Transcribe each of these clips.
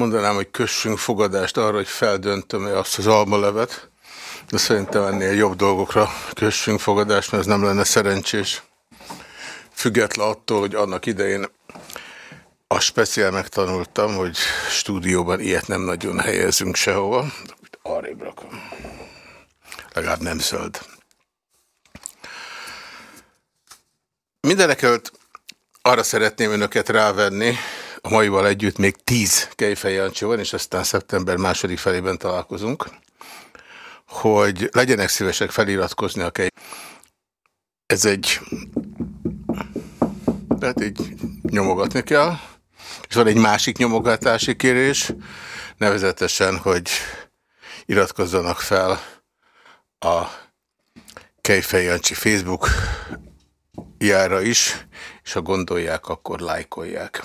mondanám, hogy kössünk fogadást arra, hogy feldöntöm-e azt az almalevet, de szerintem ennél jobb dolgokra kössünk fogadást, mert ez nem lenne szerencsés. Független attól, hogy annak idején a speciál megtanultam, hogy stúdióban ilyet nem nagyon helyezünk sehova. Arrébb rakom. Legalább nem zöld. Mindenekelt arra szeretném önöket rávenni, a maival együtt még tíz Kejfej Jancsi van, és aztán szeptember második felében találkozunk, hogy legyenek szívesek feliratkozni a Kej. Ez egy... Tehát így nyomogatni kell. És van egy másik nyomogatási kérés, nevezetesen, hogy iratkozzanak fel a Kejfej Jancsi Facebook jára is, és ha gondolják, akkor lájkolják.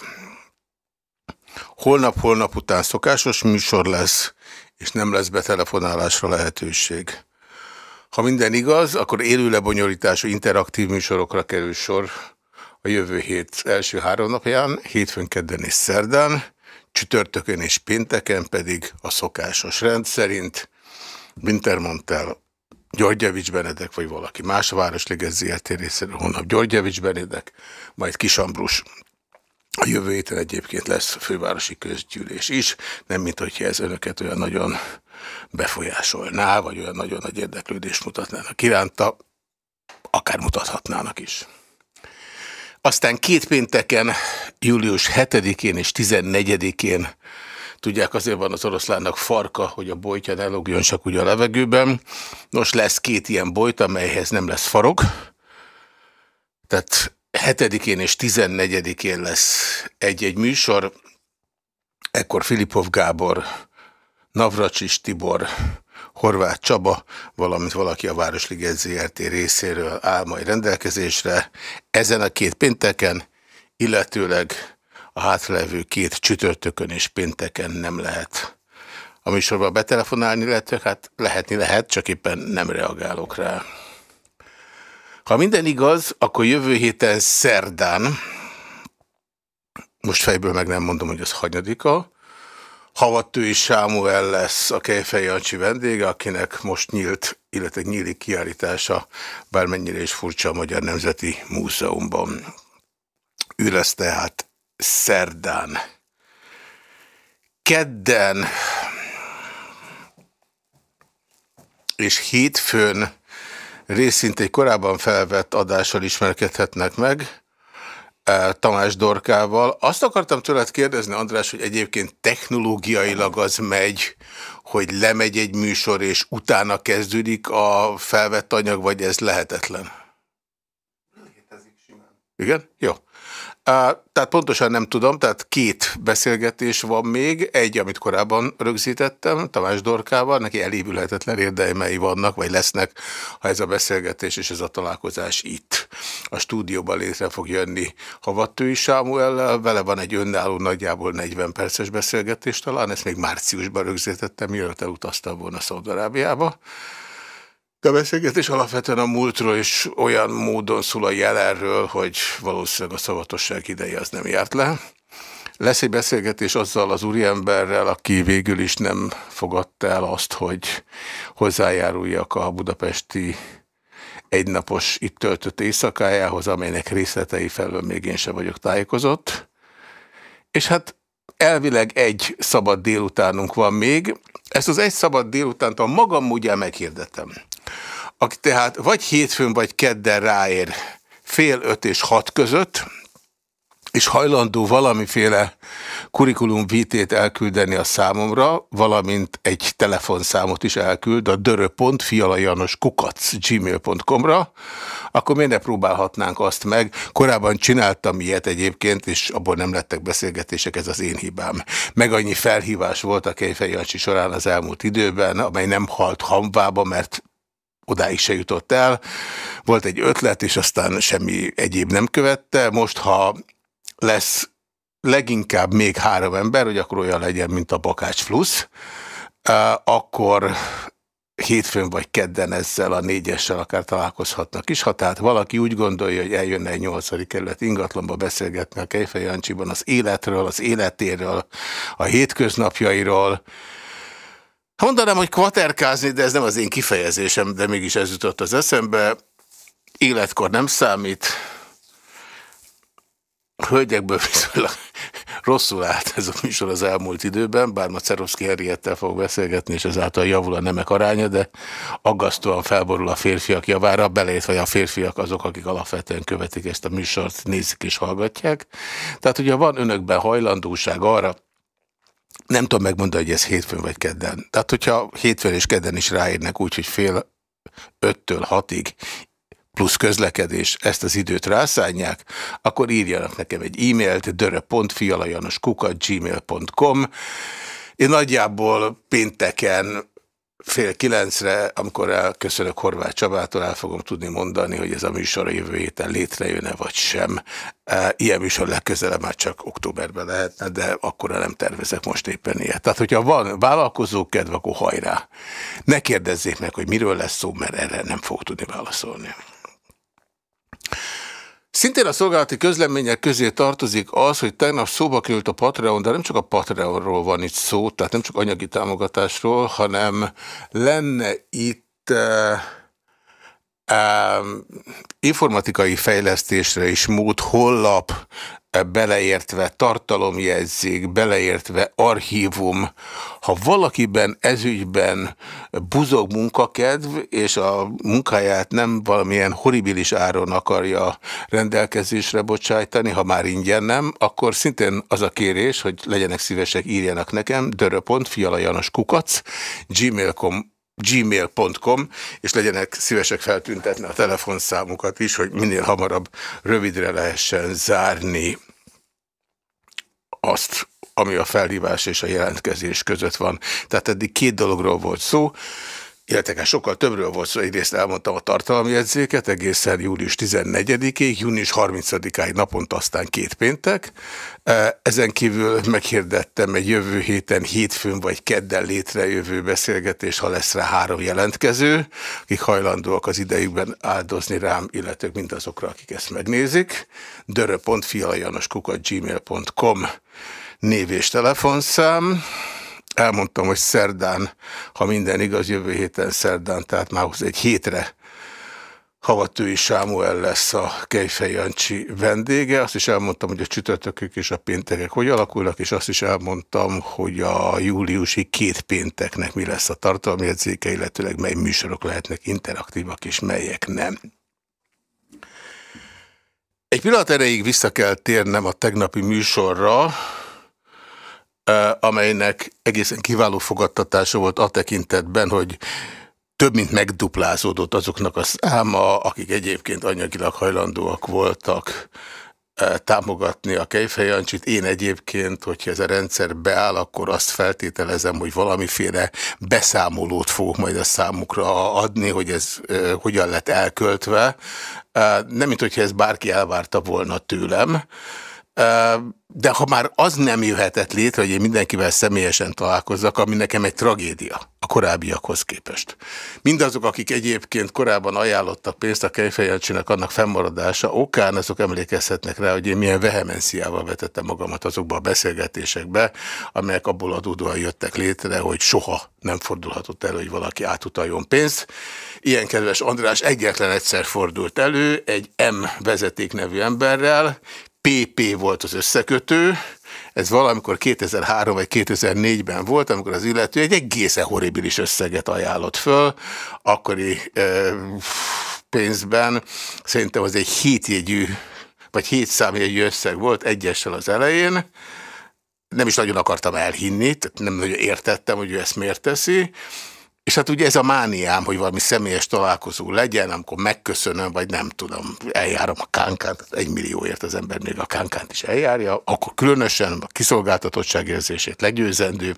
Holnap-holnap után szokásos műsor lesz, és nem lesz betelefonálásra lehetőség. Ha minden igaz, akkor élő lebonyolítású interaktív műsorokra kerül sor a jövő hét első három napján, hétfőn, kedden és szerdán, csütörtökön és pénteken pedig a szokásos rend szerint Wintermantel, Györgyevics Benedek, vagy valaki más a Városliget ZRT részéről, holnap Györgyevics Benedek, majd Kisambrus a jövő héten egyébként lesz fővárosi közgyűlés is, nem mint hogyha ez önöket olyan nagyon befolyásolná, vagy olyan nagyon nagy érdeklődést mutatnának iránta, akár mutathatnának is. Aztán két pénteken, július 7-én és 14-én tudják, azért van az oroszlánnak farka, hogy a bojtja ne logjon csak úgy a levegőben. Nos, lesz két ilyen bojt, amelyhez nem lesz farok. Tehát 7-én és 14-én lesz egy-egy műsor, ekkor Filipov Gábor, Navracsis Tibor, Horváth Csaba, valamint valaki a Városliget ZRT részéről áll majd rendelkezésre. Ezen a két pénteken, illetőleg a hátralevő két csütörtökön és pénteken nem lehet a műsorba betelefonálni, illetve hát lehetni lehet, csak éppen nem reagálok rá. Ha minden igaz, akkor jövő héten szerdán, most fejből meg nem mondom, hogy az hanyadika, Havattői Sámuel lesz a Kejfej Jancsi vendége, akinek most nyílt, illetve nyílik kiállítása, bármennyire is furcsa a Magyar Nemzeti Múzeumban. Ő lesz tehát szerdán. Kedden és hétfőn részint egy korábban felvett adással ismerkedhetnek meg, e, Tamás Dorkával. Azt akartam tőled kérdezni, András, hogy egyébként technológiailag az megy, hogy lemegy egy műsor, és utána kezdődik a felvett anyag, vagy ez lehetetlen? Létezik simán. Igen? Jó. Tehát pontosan nem tudom, tehát két beszélgetés van még, egy, amit korábban rögzítettem Tamás Dorkával, neki elévülhetetlen érdeimei vannak, vagy lesznek, ha ez a beszélgetés és ez a találkozás itt a stúdióban létre fog jönni Havattői Sámuellel, vele van egy önálló nagyjából 40 perces beszélgetés talán, ezt még márciusban rögzítettem, mielőtt elutaztam volna Szaudarábiába. A beszélgetés alapvetően a múltról is olyan módon szól a jelenről, hogy valószínűleg a szavatosság ideje az nem járt le. Lesz egy beszélgetés azzal az úriemberrel, aki végül is nem fogadta el azt, hogy hozzájáruljak a budapesti egynapos itt töltött éjszakájához, amelynek részletei felől még én sem vagyok tájékozott. És hát elvileg egy szabad délutánunk van még. Ezt az egy szabad délutánt a magam módján meghirdetem aki tehát vagy hétfőn, vagy kedden ráér fél öt és hat között, és hajlandó valamiféle kurikulum vitét elküldeni a számomra, valamint egy telefonszámot is elküld a dörö.fialajanoskukac gmail.com-ra, akkor miért ne próbálhatnánk azt meg? Korábban csináltam ilyet egyébként, és abból nem lettek beszélgetések, ez az én hibám. Meg annyi felhívás volt a Kejfej Jancsi során az elmúlt időben, amely nem halt hamvába, mert odáig se jutott el. Volt egy ötlet, és aztán semmi egyéb nem követte. Most, ha lesz leginkább még három ember, hogy akkor olyan legyen, mint a Bakács Flusz, akkor hétfőn vagy kedden ezzel a négyessel akár találkozhatnak is. Ha tehát valaki úgy gondolja, hogy eljönne egy nyolcadik kerület ingatlanba beszélgetni a Kejfej Jancsiban az életről, az életéről, a hétköznapjairól, Mondanám, hogy kvaterkázni, de ez nem az én kifejezésem, de mégis ez jutott az eszembe. Életkor nem számít. Hölgyekből viszonylag rosszul állt ez a műsor az elmúlt időben, bár ma Cerovszki Henriettel fog beszélgetni, és ezáltal javul a nemek aránya, de aggasztóan felborul a férfiak javára, belét vagy a férfiak azok, akik alapvetően követik ezt a műsort, nézik és hallgatják. Tehát ugye van önökben hajlandóság arra, nem tudom megmondani, hogy ez hétfőn vagy kedden. Tehát, hogyha hétfőn és kedden is ráérnek úgy, hogy fél öttől hatig plusz közlekedés ezt az időt rászánják, akkor írjanak nekem egy e-mailt dörö.fialajanoskukat.gmail.com Én nagyjából pénteken fél kilencre, amikor elköszönök Horváth Csabától, el fogom tudni mondani, hogy ez a műsor a jövő héten létrejön-e vagy sem. E, ilyen műsor legközelebb már csak októberben lehetne, de akkor nem tervezek most éppen ilyet. Tehát, hogyha van vállalkozó kedv, akkor hajrá. Ne kérdezzék meg, hogy miről lesz szó, mert erre nem fog tudni válaszolni. Szintén a szolgálati közlemények közé tartozik az, hogy tegnap szóba került a Patreon, de nem csak a Patreonról van itt szó, tehát nem csak anyagi támogatásról, hanem lenne itt... Uh, informatikai fejlesztésre is mód hollap, beleértve tartalomjegyzék, beleértve archívum. Ha valakiben ezügyben buzog munkakedv, és a munkáját nem valamilyen horribilis áron akarja rendelkezésre bocsájtani, ha már ingyen nem, akkor szintén az a kérés, hogy legyenek szívesek, írjanak nekem, dörö.fialajanoskukac, gmail.com gmail.com, és legyenek szívesek feltüntetni a telefonszámukat is, hogy minél hamarabb rövidre lehessen zárni azt, ami a felhívás és a jelentkezés között van. Tehát eddig két dologról volt szó illetve sokkal többről volt szó, egyrészt elmondtam a tartalomjegyzéket egészen július 14-ig, június 30-áig naponta aztán két péntek. E, ezen kívül meghirdettem egy jövő héten hétfőn vagy kedden létrejövő beszélgetés, ha lesz rá három jelentkező, akik hajlandóak az idejükben áldozni rám, illetve mindazokra, akik ezt megnézik. dörö.fialajanoskukat.gmail.com név és telefonszám. Elmondtam, hogy szerdán, ha minden igaz, jövő héten szerdán, tehát már egy hétre Havatői Sámuel lesz a Kejfej Jancsi vendége. Azt is elmondtam, hogy a csütörtökök és a péntekek hogy alakulnak, és azt is elmondtam, hogy a júliusi két pénteknek mi lesz a tartalmjegyzéke, illetőleg mely műsorok lehetnek interaktívak, és melyek nem. Egy pillanat erejéig vissza kell térnem a tegnapi műsorra, amelynek egészen kiváló fogadtatása volt a tekintetben, hogy több mint megduplázódott azoknak a száma, akik egyébként anyagilag hajlandóak voltak támogatni a Kejfejancsit. Én egyébként, hogyha ez a rendszer beáll, akkor azt feltételezem, hogy valamiféle beszámolót fogok majd a számukra adni, hogy ez hogyan lett elköltve. Nem, mint hogyha ez bárki elvárta volna tőlem, de ha már az nem jöhetett létre, hogy én mindenkivel személyesen találkozzak, ami nekem egy tragédia a korábbiakhoz képest. Mindazok, akik egyébként korábban ajánlottak pénzt a Kejfejancsinak annak fennmaradása okán, azok emlékezhetnek rá, hogy én milyen vehemenciával vetettem magamat azokba a beszélgetésekbe, amelyek abból adódóan jöttek létre, hogy soha nem fordulhatott elő, hogy valaki átutaljon pénzt. Ilyen kedves András egyetlen egyszer fordult elő, egy M vezeték nevű emberrel, PP volt az összekötő, ez valamikor 2003 vagy 2004-ben volt, amikor az illető egy egészen horribilis összeget ajánlott föl, akkori e, pénzben szerintem az egy hétjegyű, vagy hétszámjegyű összeg volt egyessel az elején, nem is nagyon akartam elhinni, tehát nem nagyon értettem, hogy ő ezt miért teszi, és hát ugye ez a mániám, hogy valami személyes találkozó legyen, amikor megköszönöm, vagy nem tudom, eljárom a kánkát, egy millióért az ember még a kánkát is eljárja, akkor különösen a kiszolgáltatottság érzését legyőzendő,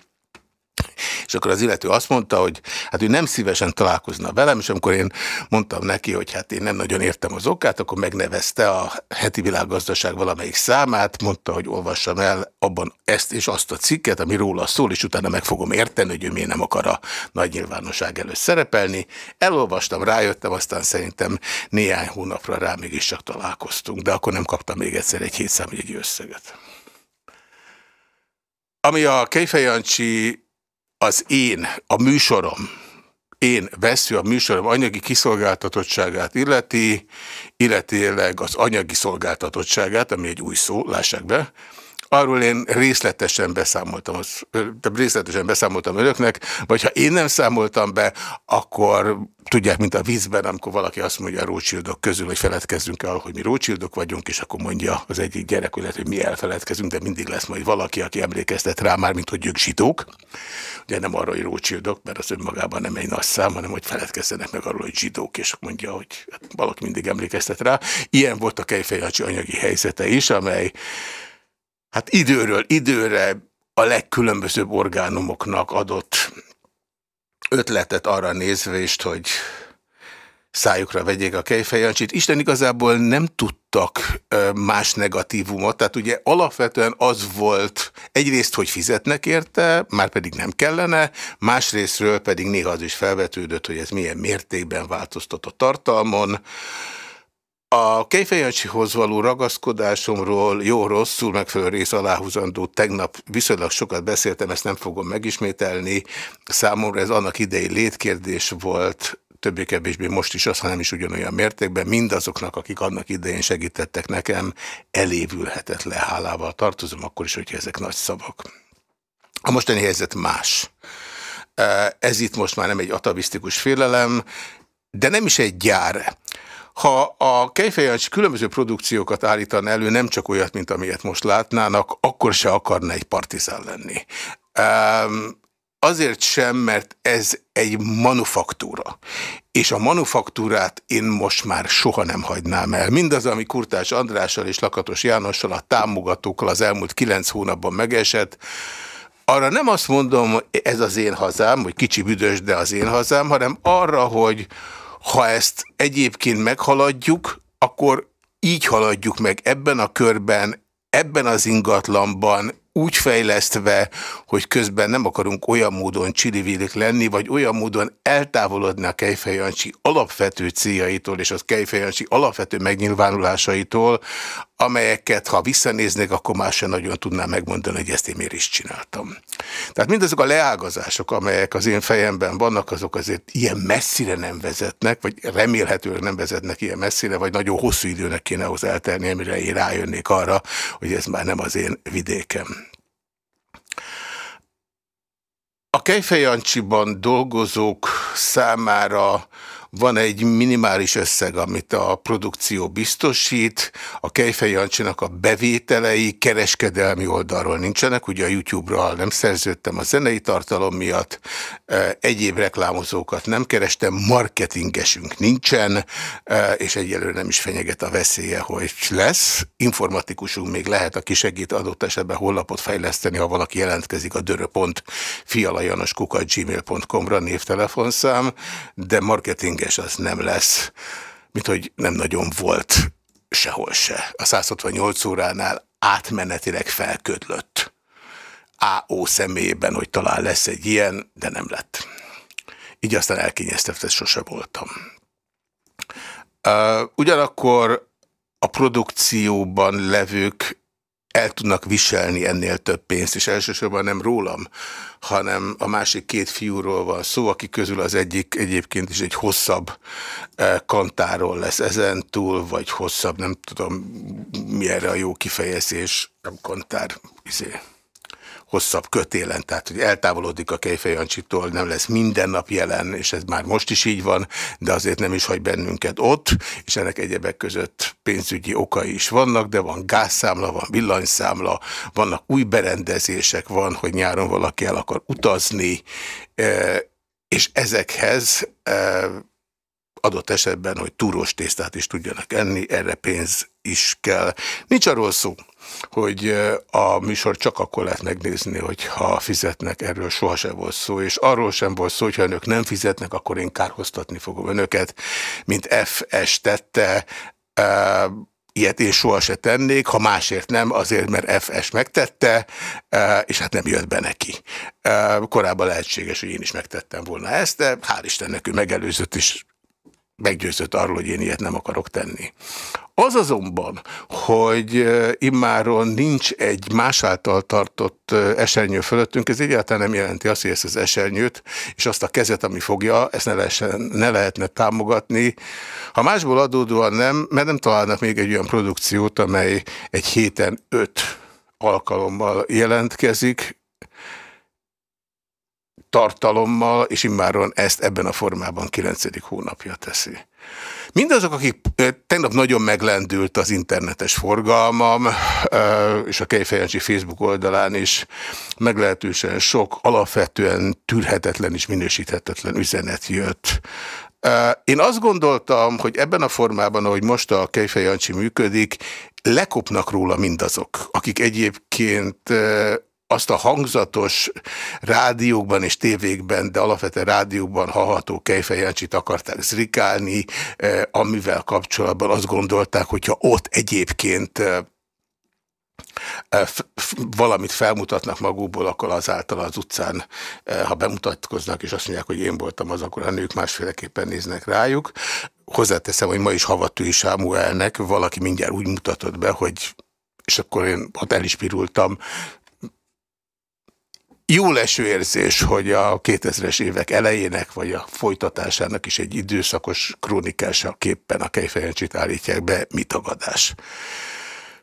És akkor az illető azt mondta, hogy hát ő nem szívesen találkozna velem, és amikor én mondtam neki, hogy hát én nem nagyon értem az okát, akkor megnevezte a heti világgazdaság valamelyik számát, mondta, hogy olvassam el abban ezt és azt a cikket, ami róla szól, és utána meg fogom érteni, hogy ő miért nem akar a nagy nyilvánosság előtt szerepelni. Elolvastam, rájöttem, aztán szerintem néhány hónapra rá mégiscsak találkoztunk, de akkor nem kaptam még egyszer egy hétszámjegyi összeget. Ami a Kejfejancsi az én, a műsorom, én vesző a műsorom anyagi kiszolgáltatottságát illeti, illetőleg az anyagi szolgáltatottságát, ami egy új szó, lássák be, arról én részletesen beszámoltam, az, részletesen beszámoltam önöknek, vagy ha én nem számoltam be, akkor tudják, mint a vízben, amikor valaki azt mondja a rócsildok közül, hogy feledkezzünk el, hogy mi rócsildok vagyunk, és akkor mondja az egyik gyerek, hogy, lehet, hogy mi elfeledkezünk, de mindig lesz majd valaki, aki emlékeztet rá már, mint hogy ők zsidók. Ugye nem arra, hogy rócsildok, mert az önmagában nem egy nagy szám, hanem hogy feledkezzenek meg arról, hogy zsidók, és mondja, hogy hát valaki mindig emlékeztet rá. Ilyen volt a Kejfejacsi anyagi helyzete is, amely hát időről időre a legkülönbözőbb orgánumoknak adott ötletet arra nézvést, hogy szájukra vegyék a kejfejancsit. Isten igazából nem tudtak más negatívumot, tehát ugye alapvetően az volt egyrészt, hogy fizetnek érte, már pedig nem kellene, másrésztről pedig néha az is felvetődött, hogy ez milyen mértékben változtat a tartalmon, a Kejfejancsihoz való ragaszkodásomról jó-rosszul megfelelő rész aláhúzandó tegnap viszonylag sokat beszéltem, ezt nem fogom megismételni. Számomra ez annak idei létkérdés volt, többé-kevésbé most is az, ha nem is ugyanolyan mértékben, mindazoknak, akik annak idején segítettek nekem, elévülhetetlen hálával tartozom, akkor is, hogyha ezek nagy szavak. A mostani helyzet más. Ez itt most már nem egy atavisztikus félelem, de nem is egy gyár. Ha a Kejfejancsi különböző produkciókat állítan elő, nem csak olyat, mint amilyet most látnának, akkor se akarna egy partizán lenni. Um, azért sem, mert ez egy manufaktúra. És a manufaktúrát én most már soha nem hagynám el. Mindaz, ami Kurtás Andrással és Lakatos Jánossal, a támogatókkal az elmúlt kilenc hónapban megesett, arra nem azt mondom, ez az én hazám, hogy kicsi büdös, de az én hazám, hanem arra, hogy ha ezt egyébként meghaladjuk, akkor így haladjuk meg ebben a körben, ebben az ingatlanban, úgy fejlesztve, hogy közben nem akarunk olyan módon csilivilik lenni, vagy olyan módon eltávolodni a Kejfejancsi alapvető céljaitól, és az Kejfejancsi alapvető megnyilvánulásaitól, amelyeket, ha visszanéznék, akkor már sem nagyon tudnám megmondani, hogy ezt én miért is csináltam. Tehát mindazok a leágazások, amelyek az én fejemben vannak, azok azért ilyen messzire nem vezetnek, vagy remélhetőleg nem vezetnek ilyen messzire, vagy nagyon hosszú időnek kéne hozzá eltelni, amire én rájönnék arra, hogy ez már nem az én vidékem. A Kejfejancsiban dolgozók számára van egy minimális összeg, amit a produkció biztosít, a Kejfej Jancsinak a bevételei kereskedelmi oldalról nincsenek, ugye a YouTube-ral nem szerződtem a zenei tartalom miatt, egyéb reklámozókat nem kerestem, marketingesünk nincsen, és egyelőre nem is fenyeget a veszélye, hogy lesz. Informatikusunk még lehet, aki segít adott esetben hollapot fejleszteni, ha valaki jelentkezik a dörö.fialajanoskukat.gmail.com-ra névtelefonszám, de marketing tényleges az nem lesz, mint hogy nem nagyon volt sehol se. A 168 óránál átmenetileg felködlött. AO személyében, hogy talán lesz egy ilyen, de nem lett. Így aztán elkényeztetve sose voltam. Ugyanakkor a produkcióban levők el tudnak viselni ennél több pénzt, és elsősorban nem rólam, hanem a másik két fiúról van szó, aki közül az egyik egyébként is egy hosszabb eh, kantáról lesz ezen túl, vagy hosszabb, nem tudom mi erre a jó kifejezés, nem kantár, izé hosszabb kötélen, tehát hogy eltávolodik a Kejfejancsitól, nem lesz minden nap jelen, és ez már most is így van, de azért nem is hagy bennünket ott, és ennek egyebek között pénzügyi okai is vannak, de van gázszámla, van villanyszámla, vannak új berendezések, van, hogy nyáron valaki el akar utazni, e, és ezekhez e, adott esetben, hogy túrós tésztát is tudjanak enni, erre pénz is kell. Nincs arról szó, hogy a műsor csak akkor lehet megnézni, hogyha fizetnek, erről sohasem volt szó, és arról sem volt szó, hogyha önök nem fizetnek, akkor én kárhoztatni fogom önöket, mint FS tette, Ilyet én soha se tennék, ha másért nem, azért, mert FS megtette, és hát nem jött be neki. Korábban lehetséges, hogy én is megtettem volna ezt, de hál' Istennek ő megelőzött, és meggyőzött arról, hogy én ilyet nem akarok tenni. Az azonban, hogy immáron nincs egy más által tartott esernyő fölöttünk, ez egyáltalán nem jelenti azt, hogy ezt az esernyőt és azt a kezet, ami fogja, ezt ne, lehessen, ne lehetne támogatni. Ha másból adódóan nem, mert nem találnak még egy olyan produkciót, amely egy héten öt alkalommal jelentkezik, tartalommal, és immáron ezt ebben a formában 9. hónapja teszi. Mindazok, akik tegnap nagyon meglendült az internetes forgalmam, és a Kejfejancsi Facebook oldalán is meglehetősen sok, alapvetően tűrhetetlen és minősíthetetlen üzenet jött. Én azt gondoltam, hogy ebben a formában, ahogy most a Kejfejancsi működik, lekopnak róla mindazok, akik egyébként azt a hangzatos rádiókban és tévékben, de alapvetően rádiókban hallható kejfejancsit akarták zrikálni, eh, amivel kapcsolatban azt gondolták, hogyha ott egyébként eh, eh, valamit felmutatnak magukból, akkor azáltal az utcán, ha bemutatkoznak, és azt mondják, hogy én voltam az, akkor a nők másféleképpen néznek rájuk. Hozzáteszem, hogy ma is Havatői Sámuelnek valaki mindjárt úgy mutatott be, hogy és akkor én ott el is pirultam, jó leső érzés, hogy a 2000-es évek elejének, vagy a folytatásának is egy időszakos krónikása képpen a kejfejancsit állítják be, mi tagadás.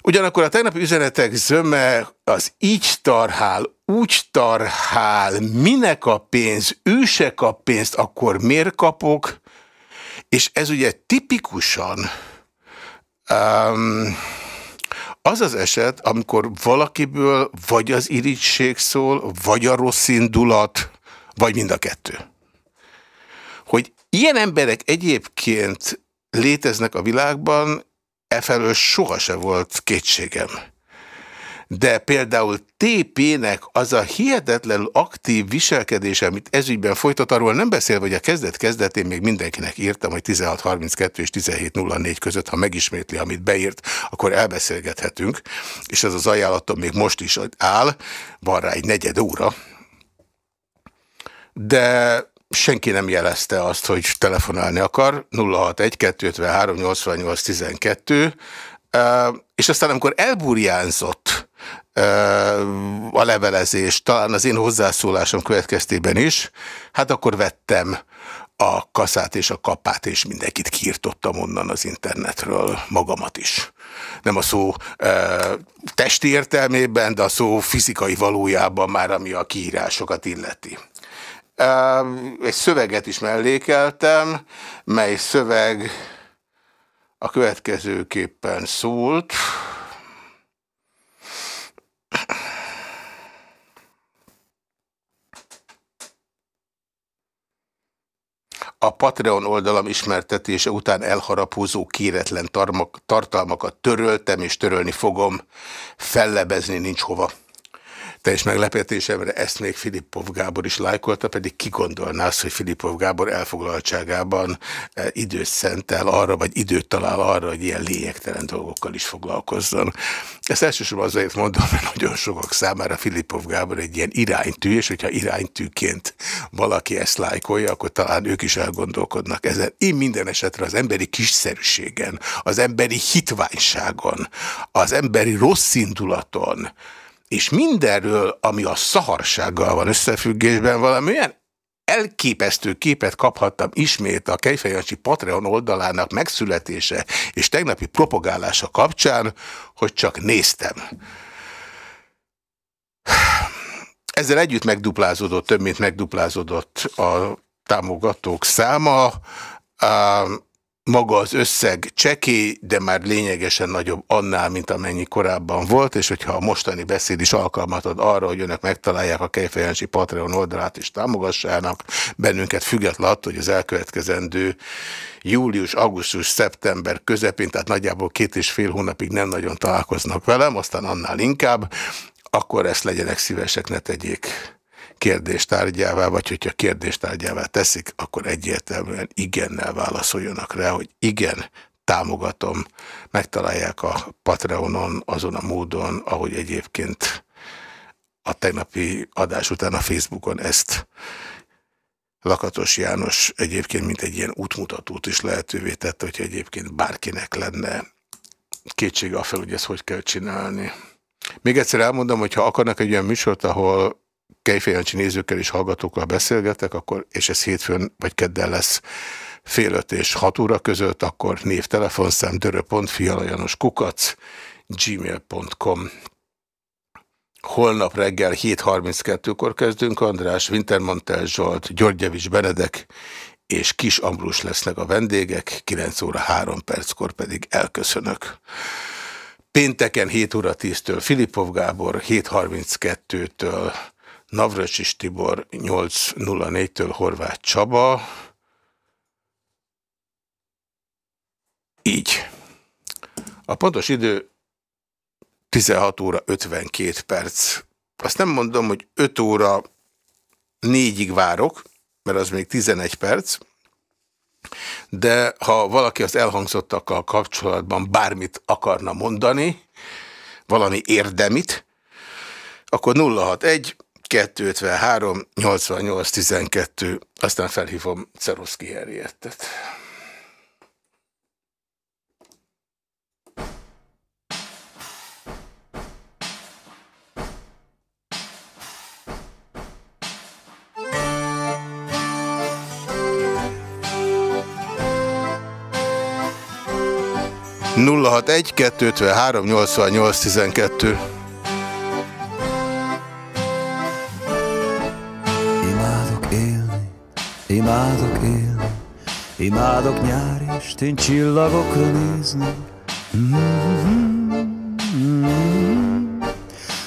Ugyanakkor a tegnapi üzenetek zöme az így tarhál, úgy tarhál, minek a pénz, ő se kap pénzt, akkor miért kapok? És ez ugye tipikusan um, az az eset, amikor valakiből vagy az irigység szól, vagy a rossz indulat, vagy mind a kettő. Hogy ilyen emberek egyébként léteznek a világban, efelől soha se volt kétségem de például TP-nek az a hihetetlenül aktív viselkedése, amit ezügyben folytat, arról nem beszél, hogy a kezdet-kezdetén még mindenkinek írtam, hogy 16.32 és 17.04 között, ha megismétli, amit beírt, akkor elbeszélgethetünk, és ez az ajánlatom még most is áll, van rá egy negyed óra, de senki nem jelezte azt, hogy telefonálni akar, 061 253 88 12, és aztán amikor elburjánzott a levelezés, talán az én hozzászólásom következtében is, hát akkor vettem a kaszát és a kapát, és mindenkit kiirtottam onnan az internetről, magamat is. Nem a szó e, testi értelmében, de a szó fizikai valójában már, ami a kiírásokat illeti. E, egy szöveget is mellékeltem, mely szöveg a következőképpen szólt, a Patreon oldalam ismertetése után elharapózó kéretlen tartalmakat töröltem, és törölni fogom, fellebezni nincs hova teljes meglepetésemre ezt még Filippov Gábor is lájkolta, pedig ki gondolná azt, hogy Filippov Gábor elfoglaltságában e, időt szentel arra, vagy időt talál arra, hogy ilyen lényegtelen dolgokkal is foglalkozzon. Ezt elsősorban azért mondom, mert nagyon sokak számára Filippov Gábor egy ilyen iránytű, és hogyha iránytűként valaki ezt lájkolja, akkor talán ők is elgondolkodnak ezen. Én minden esetre az emberi kiszerűségen, az emberi hitványságon, az emberi rossz indulaton, és mindenről, ami a szaharsággal van összefüggésben, valami olyan elképesztő képet kaphattam ismét a Kejfejancsi Patreon oldalának megszületése és tegnapi propagálása kapcsán, hogy csak néztem. Ezzel együtt megduplázódott, több mint megduplázódott a támogatók száma. Maga az összeg csekély, de már lényegesen nagyobb annál, mint amennyi korábban volt, és hogyha a mostani beszéd is alkalmat ad arra, hogy önök megtalálják a Kejfejancsi Patreon oldalát és támogassának bennünket független hogy az elkövetkezendő július, augusztus, szeptember közepén, tehát nagyjából két és fél hónapig nem nagyon találkoznak velem, aztán annál inkább, akkor ezt legyenek szívesek, ne tegyék kérdéstárgyává, vagy hogyha kérdéstárgyává teszik, akkor egyértelműen igennel válaszoljanak rá, hogy igen, támogatom, megtalálják a Patreonon azon a módon, ahogy egyébként a tegnapi adás után a Facebookon ezt Lakatos János egyébként mint egy ilyen útmutatót is lehetővé tette, hogyha egyébként bárkinek lenne kétsége a fel, hogy ezt hogy kell csinálni. Még egyszer elmondom, hogy ha akarnak egy olyan műsort, ahol Kejfejancsi nézőkkel és hallgatókkal beszélgetek, akkor, és ez hétfőn vagy kedden lesz fél öt és hat óra között, akkor névtelefonszám dörö.fialajanos kukac gmail.com Holnap reggel 7.32-kor kezdünk, András, Wintermantel Zsolt, Györgyevics Benedek és Kis Ambrus lesznek a vendégek, 9 óra 3 perckor pedig elköszönök. Pénteken 7 óra 10-től Filipov Gábor, 7.32-től Navracsis Tibor 804-től Horváth Csaba. Így. A pontos idő 16 óra 52 perc. Azt nem mondom, hogy 5 óra 4-ig várok, mert az még 11 perc, de ha valaki az elhangzottakkal kapcsolatban bármit akarna mondani, valami érdemit, akkor 061 253 88 12, aztán felhívom Czeroszki Herriettet. nulla hat egy kettőtve kettő 88 tizenkettő. Imádok élni, imádok nyári estén csillagokra nézni.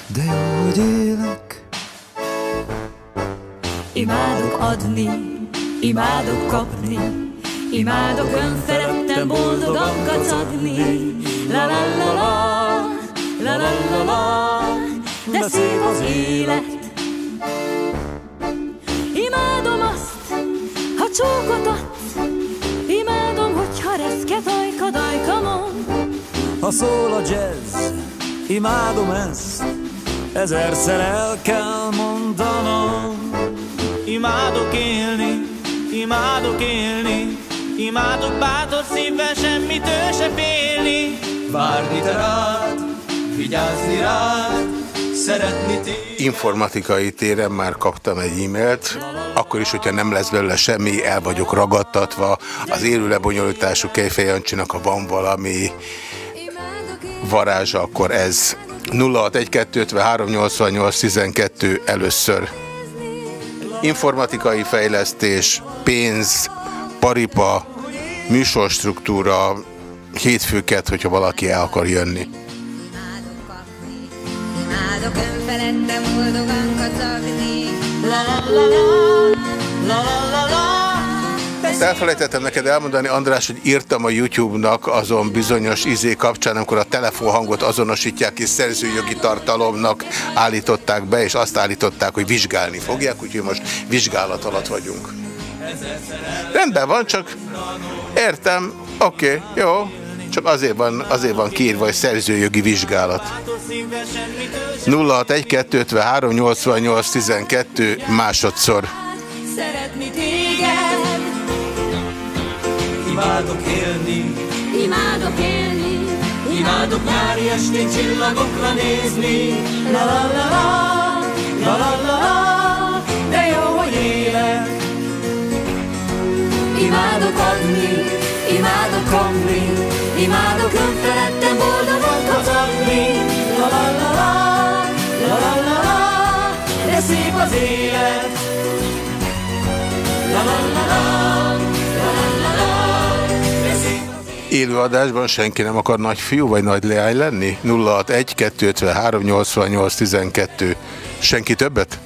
De jó, hogy élek. Imádok adni, imádok kapni, imádok önfeledten boldogan kacagni. La la la la, la la la la, de szép az élet. Imádom azt, csókot adsz, imádom, hogyha reszket ajka dajkamon. Ha szól a jazz, imádom ezt, ezerszer el kell mondanom. Imádok élni, imádok élni, imádok bátor szívvel semmitől se félni. Várni te rád, vigyázni rád, szeretni téged. Informatikai téren már kaptam egy e-mailt, akkor is, hogyha nem lesz belőle semmi, el vagyok ragadtatva. Az élő lebonyolítású Kejfejancsinak, ha van valami varázsa, akkor ez 061-253-88-12 először. Informatikai fejlesztés, pénz, paripa, műsorstruktúra, hétfőket, hogyha valaki el akar jönni. La elfelejtettem neked elmondani, András, hogy írtam a YouTube-nak azon bizonyos izé kapcsán, amikor a telefonhangot azonosítják és szerzőjogi tartalomnak állították be, és azt állították, hogy vizsgálni fogják, úgyhogy most vizsgálat alatt vagyunk. Rendben van, csak értem, oké, okay, jó. Csak azért van, azért van kiírva, hogy szerzőjogi vizsgálat. 061 253 12 másodszor. Szeretni téged. Imádok élni. Imádok élni. Imádok nyári estén csillagokra nézni. La la la la. La la la De jó, hogy élek. Imádok adni. Imádok kapni Imádok önfeledten boldogan kacagni La la la la La la la la De szép az élet La la la la Élőadásban senki nem akar nagy fiú vagy nagy leány lenni? 061 253 88 12. Senki többet?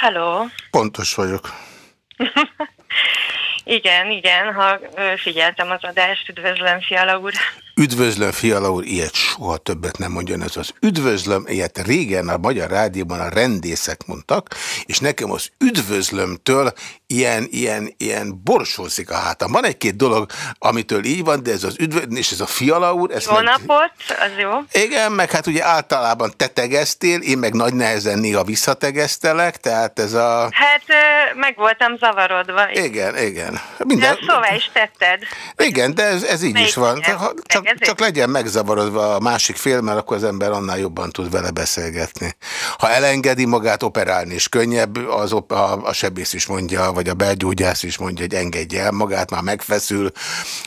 Halló. Pontos vagyok. igen, igen, ha figyeltem az adást, üdvözlöm, Fiala úr. Üdvözlöm, Fiala úr, ilyet soha többet nem mondjon ez az üdvözlöm, ilyet régen a Magyar Rádióban a rendészek mondtak, és nekem az üdvözlömtől ilyen, ilyen, ilyen borsózik a hátam. Van egy-két dolog, amitől így van, de ez az üdvözlöm, és ez a Fiala úr... Ez jó meg... napot, az jó. Igen, meg hát ugye általában te tegeztél, én meg nagy nehezen néha visszategeztelek, tehát ez a... Hát meg voltam zavarodva. Igen, igen. Minden... De szóval is tetted. Igen, de ez, ez így Melyik is van. Csak, csak legyen megzavarodva a másik fél, mert akkor az ember annál jobban tud vele beszélgetni. Ha elengedi magát operálni is könnyebb, az a, a sebész is mondja, vagy a belgyógyász is mondja, hogy engedje el magát, már megfeszül,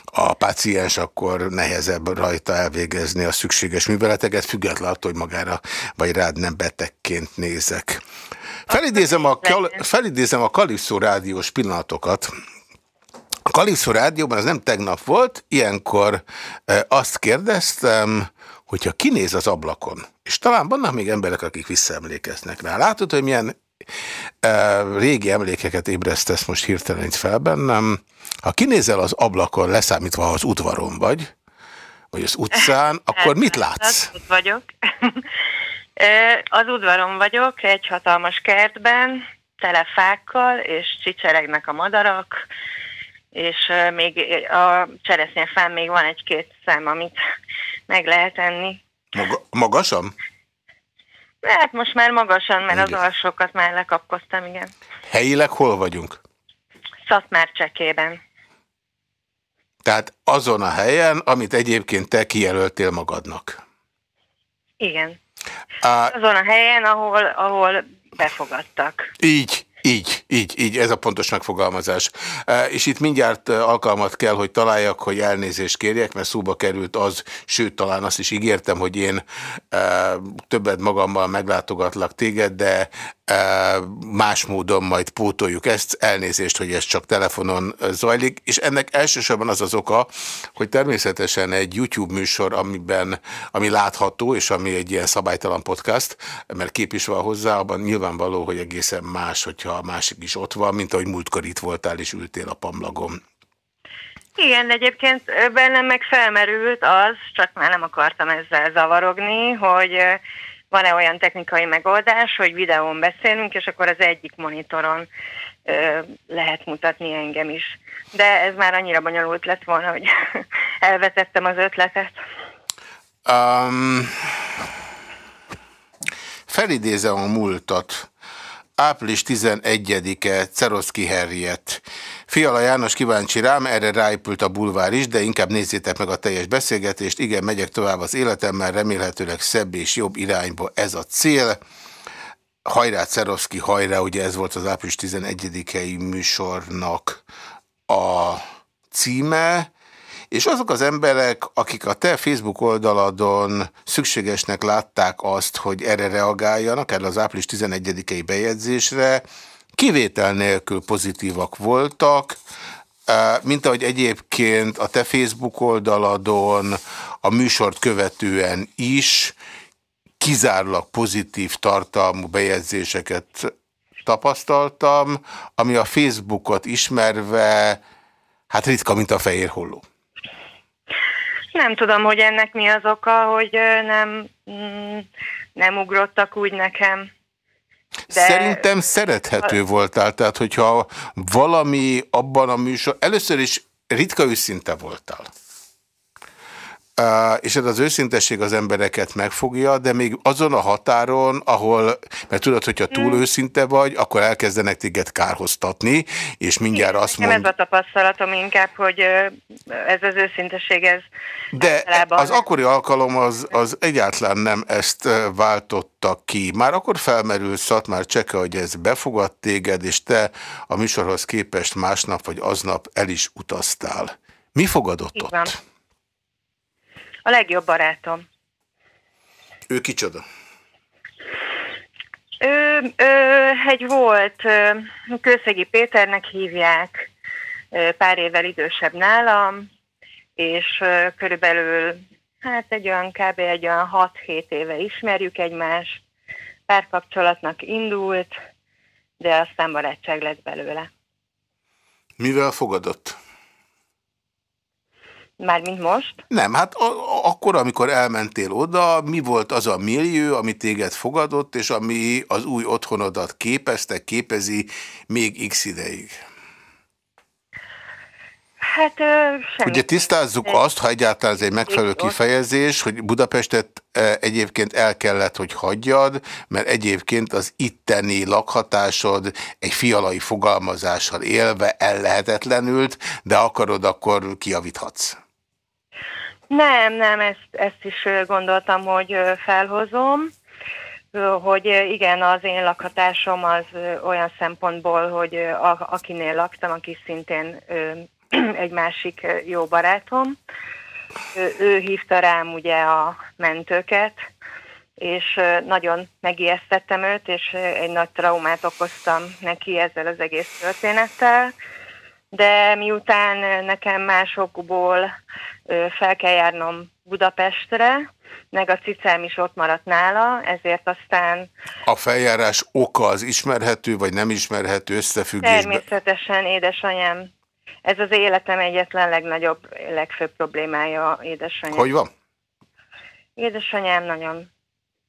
a paciens akkor nehezebb rajta elvégezni a szükséges műveleteket, függetlenül attól, hogy magára vagy rád nem betegként nézek. Felidézem a, felidézem a Kalipszó rádiós pillanatokat, a Kalipszó rádióban, ez nem tegnap volt, ilyenkor e, azt kérdeztem, hogyha kinéz az ablakon, és talán vannak még emberek, akik visszaemlékeznek rá. Látod, hogy milyen e, régi emlékeket ébresztesz most hirtelen itt fel bennem. Ha kinézel az ablakon, leszámítva, ha az udvaron vagy, vagy az utcán, akkor mit látsz? Az vagyok. az udvaron vagyok, egy hatalmas kertben, tele fákkal, és csicseregnek a madarak, és még a cseresznyefán még van egy-két szem, amit meg lehet enni. Maga magasan? Hát most már magasan, mert igen. az alsókat már lekapkoztam, igen. Helyileg hol vagyunk? Szatmár csekében. Tehát azon a helyen, amit egyébként te kijelöltél magadnak. Igen. A... Azon a helyen, ahol, ahol befogadtak. Így. Így, így, így, ez a pontos megfogalmazás. E, és itt mindjárt e, alkalmat kell, hogy találjak, hogy elnézést kérjek, mert szóba került az, sőt, talán azt is ígértem, hogy én e, többet magammal meglátogatlak téged, de más módon majd pótoljuk ezt, elnézést, hogy ez csak telefonon zajlik, és ennek elsősorban az az oka, hogy természetesen egy YouTube műsor, amiben, ami látható, és ami egy ilyen szabálytalan podcast, mert kép is van hozzá, abban nyilvánvaló, hogy egészen más, hogyha a másik is ott van, mint ahogy múltkor itt voltál és ültél a pamlagon. Igen, egyébként bennem meg felmerült az, csak már nem akartam ezzel zavarogni, hogy van-e olyan technikai megoldás, hogy videón beszélünk, és akkor az egyik monitoron ö, lehet mutatni engem is. De ez már annyira bonyolult lett volna, hogy elvetettem az ötletet. Um, felidézem a múltat április 11-e Ceroszki Herriet. Fiala János kíváncsi rám, erre ráépült a bulvár is, de inkább nézzétek meg a teljes beszélgetést. Igen, megyek tovább az életemmel, remélhetőleg szebb és jobb irányba ez a cél. Hajrá Ceroszki, hajrá, ugye ez volt az április 11-i műsornak a címe. És azok az emberek, akik a te Facebook oldaladon szükségesnek látták azt, hogy erre reagáljanak, erre az április 11-i bejegyzésre, kivétel nélkül pozitívak voltak, mint ahogy egyébként a te Facebook oldaladon, a műsort követően is kizárólag pozitív tartalmú bejegyzéseket tapasztaltam, ami a Facebookot ismerve, hát ritka, mint a fehér holló. Nem tudom, hogy ennek mi az oka, hogy nem, mm, nem ugrottak úgy nekem. De... Szerintem szerethető voltál, tehát hogyha valami abban a műsor... Először is ritka őszinte voltál. Uh, és ez az őszintesség az embereket megfogja, de még azon a határon, ahol, mert tudod, hogyha túl hmm. őszinte vagy, akkor elkezdenek téged kárhoztatni, és mindjárt azt mond... ez a tapasztalatom inkább, hogy ez az őszintesség, ez De az akkori alkalom az, az egyáltalán nem ezt váltotta ki. Már akkor felmerült Szatmár Cseke, hogy ez befogad téged, és te a műsorhoz képest másnap vagy aznap el is utaztál. Mi fogadott Igen. ott? A legjobb barátom. Ő kicsoda? Ő, ő egy volt, Kőszegi Péternek hívják, pár évvel idősebb nálam, és körülbelül hát egy olyan kb. egy olyan 6-7 éve ismerjük egymást, párkapcsolatnak indult, de aztán barátság lett belőle. Mivel fogadott? Mármint most? Nem, hát akkor, amikor elmentél oda, mi volt az a millió, ami téged fogadott, és ami az új otthonodat képezte, képezi még x ideig? Hát semmi. Ugye tisztázzuk azt, ha egyáltalán ez egy megfelelő kifejezés, hogy Budapestet egyébként el kellett, hogy hagyjad, mert egyébként az itteni lakhatásod egy fialai fogalmazással élve ellehetetlenült, de akarod, akkor kiavíthatsz. Nem, nem, ezt, ezt is gondoltam, hogy felhozom, hogy igen, az én lakhatásom az olyan szempontból, hogy a, akinél laktam, aki szintén egy másik jó barátom, ő, hívta rám ugye a mentőket, és nagyon megijesztettem őt, és egy nagy traumát okoztam neki ezzel az egész történettel, de miután nekem másokból fel kell járnom Budapestre, meg a cicám is ott maradt nála, ezért aztán... A feljárás oka az ismerhető, vagy nem ismerhető összefüggésben? Természetesen, édesanyám. Ez az életem egyetlen legnagyobb, legfőbb problémája, édesanyám. Hogy van? Édesanyám nagyon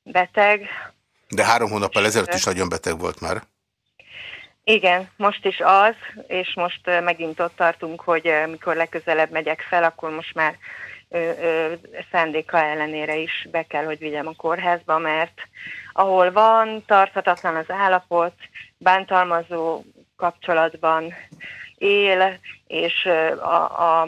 beteg. De három hónappal ezelőtt is nagyon beteg volt már. Igen, most is az, és most megint ott tartunk, hogy mikor legközelebb megyek fel, akkor most már ö, ö, szándéka ellenére is be kell, hogy vigyem a kórházba, mert ahol van, tarthatatlan az állapot, bántalmazó kapcsolatban él, és a, a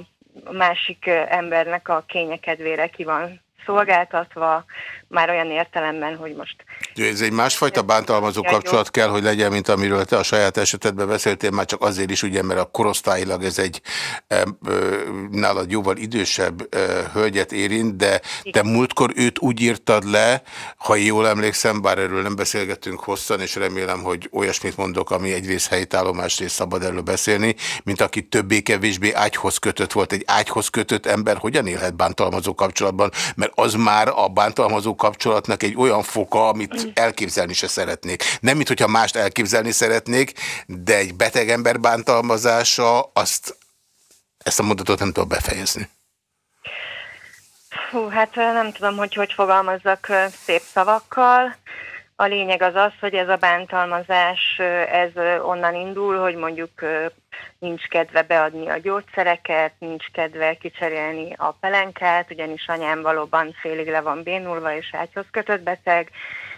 másik embernek a kényekedvére ki van szolgáltatva, már olyan értelemben, hogy most... Ez egy másfajta bántalmazó kapcsolat kell, hogy legyen, mint amiről te a saját esetedben beszéltél, már csak azért is, ugye, mert a korosztályilag ez egy e, e, nálad jóval idősebb e, hölgyet érint, de te múltkor őt úgy írtad le, ha jól emlékszem, bár erről nem beszélgetünk hosszan, és remélem, hogy olyasmit mondok, ami egyrészt helytálló, másrészt szabad erről beszélni, mint aki többé-kevésbé ágyhoz kötött volt. Egy ágyhoz kötött ember hogyan élhet bántalmazó kapcsolatban? Mert az már a bántalmazó kapcsolatnak egy olyan foka, amit elképzelni se szeretnék. Nem, mint hogyha mást elképzelni szeretnék, de egy beteg ember bántalmazása, azt, ezt a mondatot nem tudom befejezni. Hú, hát nem tudom, hogy hogy fogalmazzak szép szavakkal. A lényeg az az, hogy ez a bántalmazás, ez onnan indul, hogy mondjuk nincs kedve beadni a gyógyszereket, nincs kedve kicserélni a pelenkát, ugyanis anyám valóban félig le van bénulva és ágyhoz kötött beteg.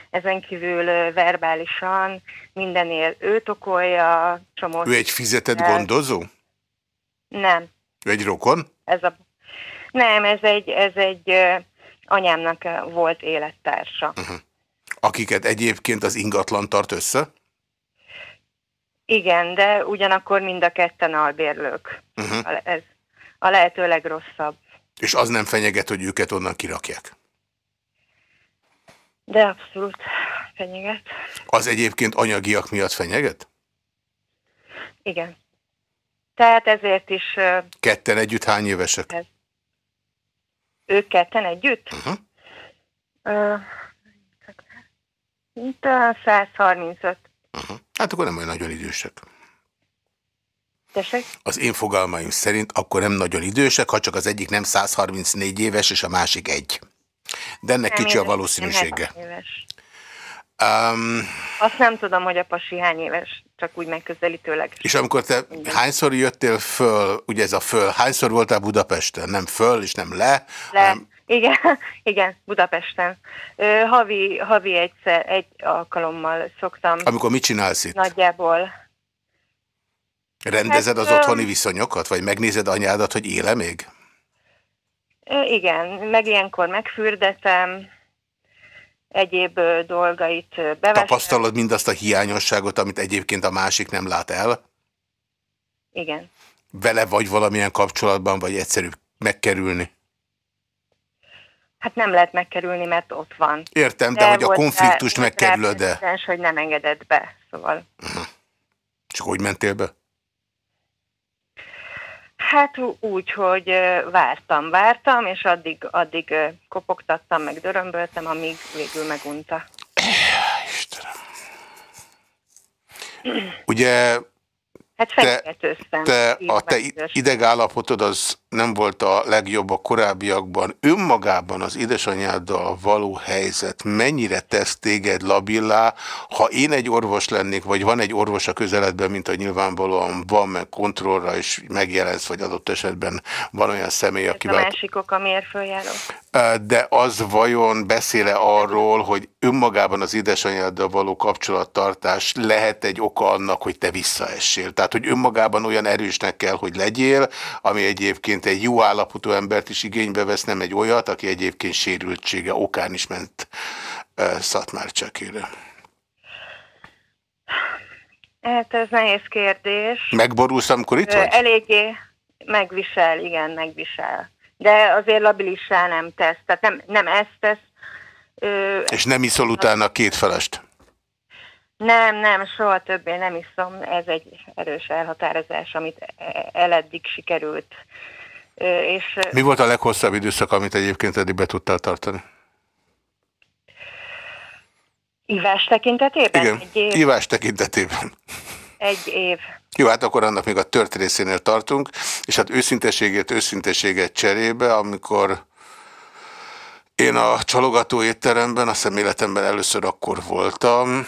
Ezen kívül verbálisan mindenél őt okolja, csomó... Ő egy fizetett gondozó? Nem. Ő egy rokon? Ez a... Nem, ez egy, ez egy anyámnak volt élettársa. Uh -huh akiket egyébként az ingatlan tart össze? Igen, de ugyanakkor mind a ketten albérlők. Uh. -huh. Ez a lehető legrosszabb. És az nem fenyeget, hogy őket onnan kirakják? De abszolút fenyeget. Az egyébként anyagiak miatt fenyeget? Igen. Tehát ezért is Ketten együtt hány évesek? ők ketten együtt? Uh-huh. Ö, Itt a 135. Uh-huh. Hát akkor nem olyan nagyon idősek. Tessék? Az én fogalmaim szerint akkor nem nagyon idősek, ha csak az egyik nem 134 éves, és a másik egy. De ennek Nem, kicsi a én- valószínűsége. Én 70 éves. Um, Azt nem tudom, hogy a pasi hány éves, csak úgy megközelítőleg. és amikor te hányszor jöttél föl, ugye ez a föl, hányszor voltál Budapesten? Nem föl, és nem le, Le, hanem igen, igen, Budapesten. Ö, havi, havi egyszer, egy alkalommal szoktam amikor mit csinálsz itt? nagyjából. Rendezed Hát, az otthoni viszonyokat, vagy megnézed anyádat, hogy éle még? Igen, meg ilyenkor megfürdetem, egyéb dolgait ö, beveszem. Tapasztalod mindazt a hiányosságot, amit egyébként a másik nem lát el? Igen. Vele vagy valamilyen kapcsolatban, vagy egyszerűbb megkerülni? Hát nem lehet megkerülni, mert ott van. Értem, de, hogy a konfliktust megkerülöd-e? hogy nem engedett be, szóval. Csak hogy mentél be? Hát úgy, hogy vártam, vártam, és addig, addig kopogtattam, meg dörömböltem, amíg végül megunta. Istenem. Ugye Hát te, Így a te idegállapotod az nem volt a legjobb a korábbiakban. Önmagában az édesanyáddal való helyzet mennyire tesz téged labillá? Ha én egy orvos lennék, vagy van egy orvos a közeledben, mint a nyilvánvalóan van, meg kontrollra is megjelensz, vagy adott esetben van olyan személy, Ez a másik ok, amiért följárok. de az vajon beszéle arról, hogy önmagában az édesanyáddal való kapcsolattartás lehet egy oka annak, hogy te visszaessél? Tehát, hogy önmagában olyan erősnek kell, hogy legyél, ami egyébként egy jó állapotú embert is igénybe vesz, nem egy olyat, aki egyébként sérültsége okán is ment Szatmár csekére. Hát ez nehéz kérdés. Megborulsz, amikor itt vagy? Eléggé megvisel, igen, megvisel. De azért labilissá nem tesz, tehát nem, nem ezt tesz. Ö, És nem iszol utána két felest? nem, nem, soha többé nem iszom. Ez egy erős elhatározás, amit e- eleddig sikerült. És Mi volt a leghosszabb időszak, amit egyébként eddig be tudtál tartani? ivás tekintetében? Igen, Egy év. ívás tekintetében. Egy év. Jó, hát akkor annak még a tört részénél tartunk, és hát őszinteségét, őszinteséget cserébe, amikor én a csalogató étteremben, a személetemben először akkor voltam,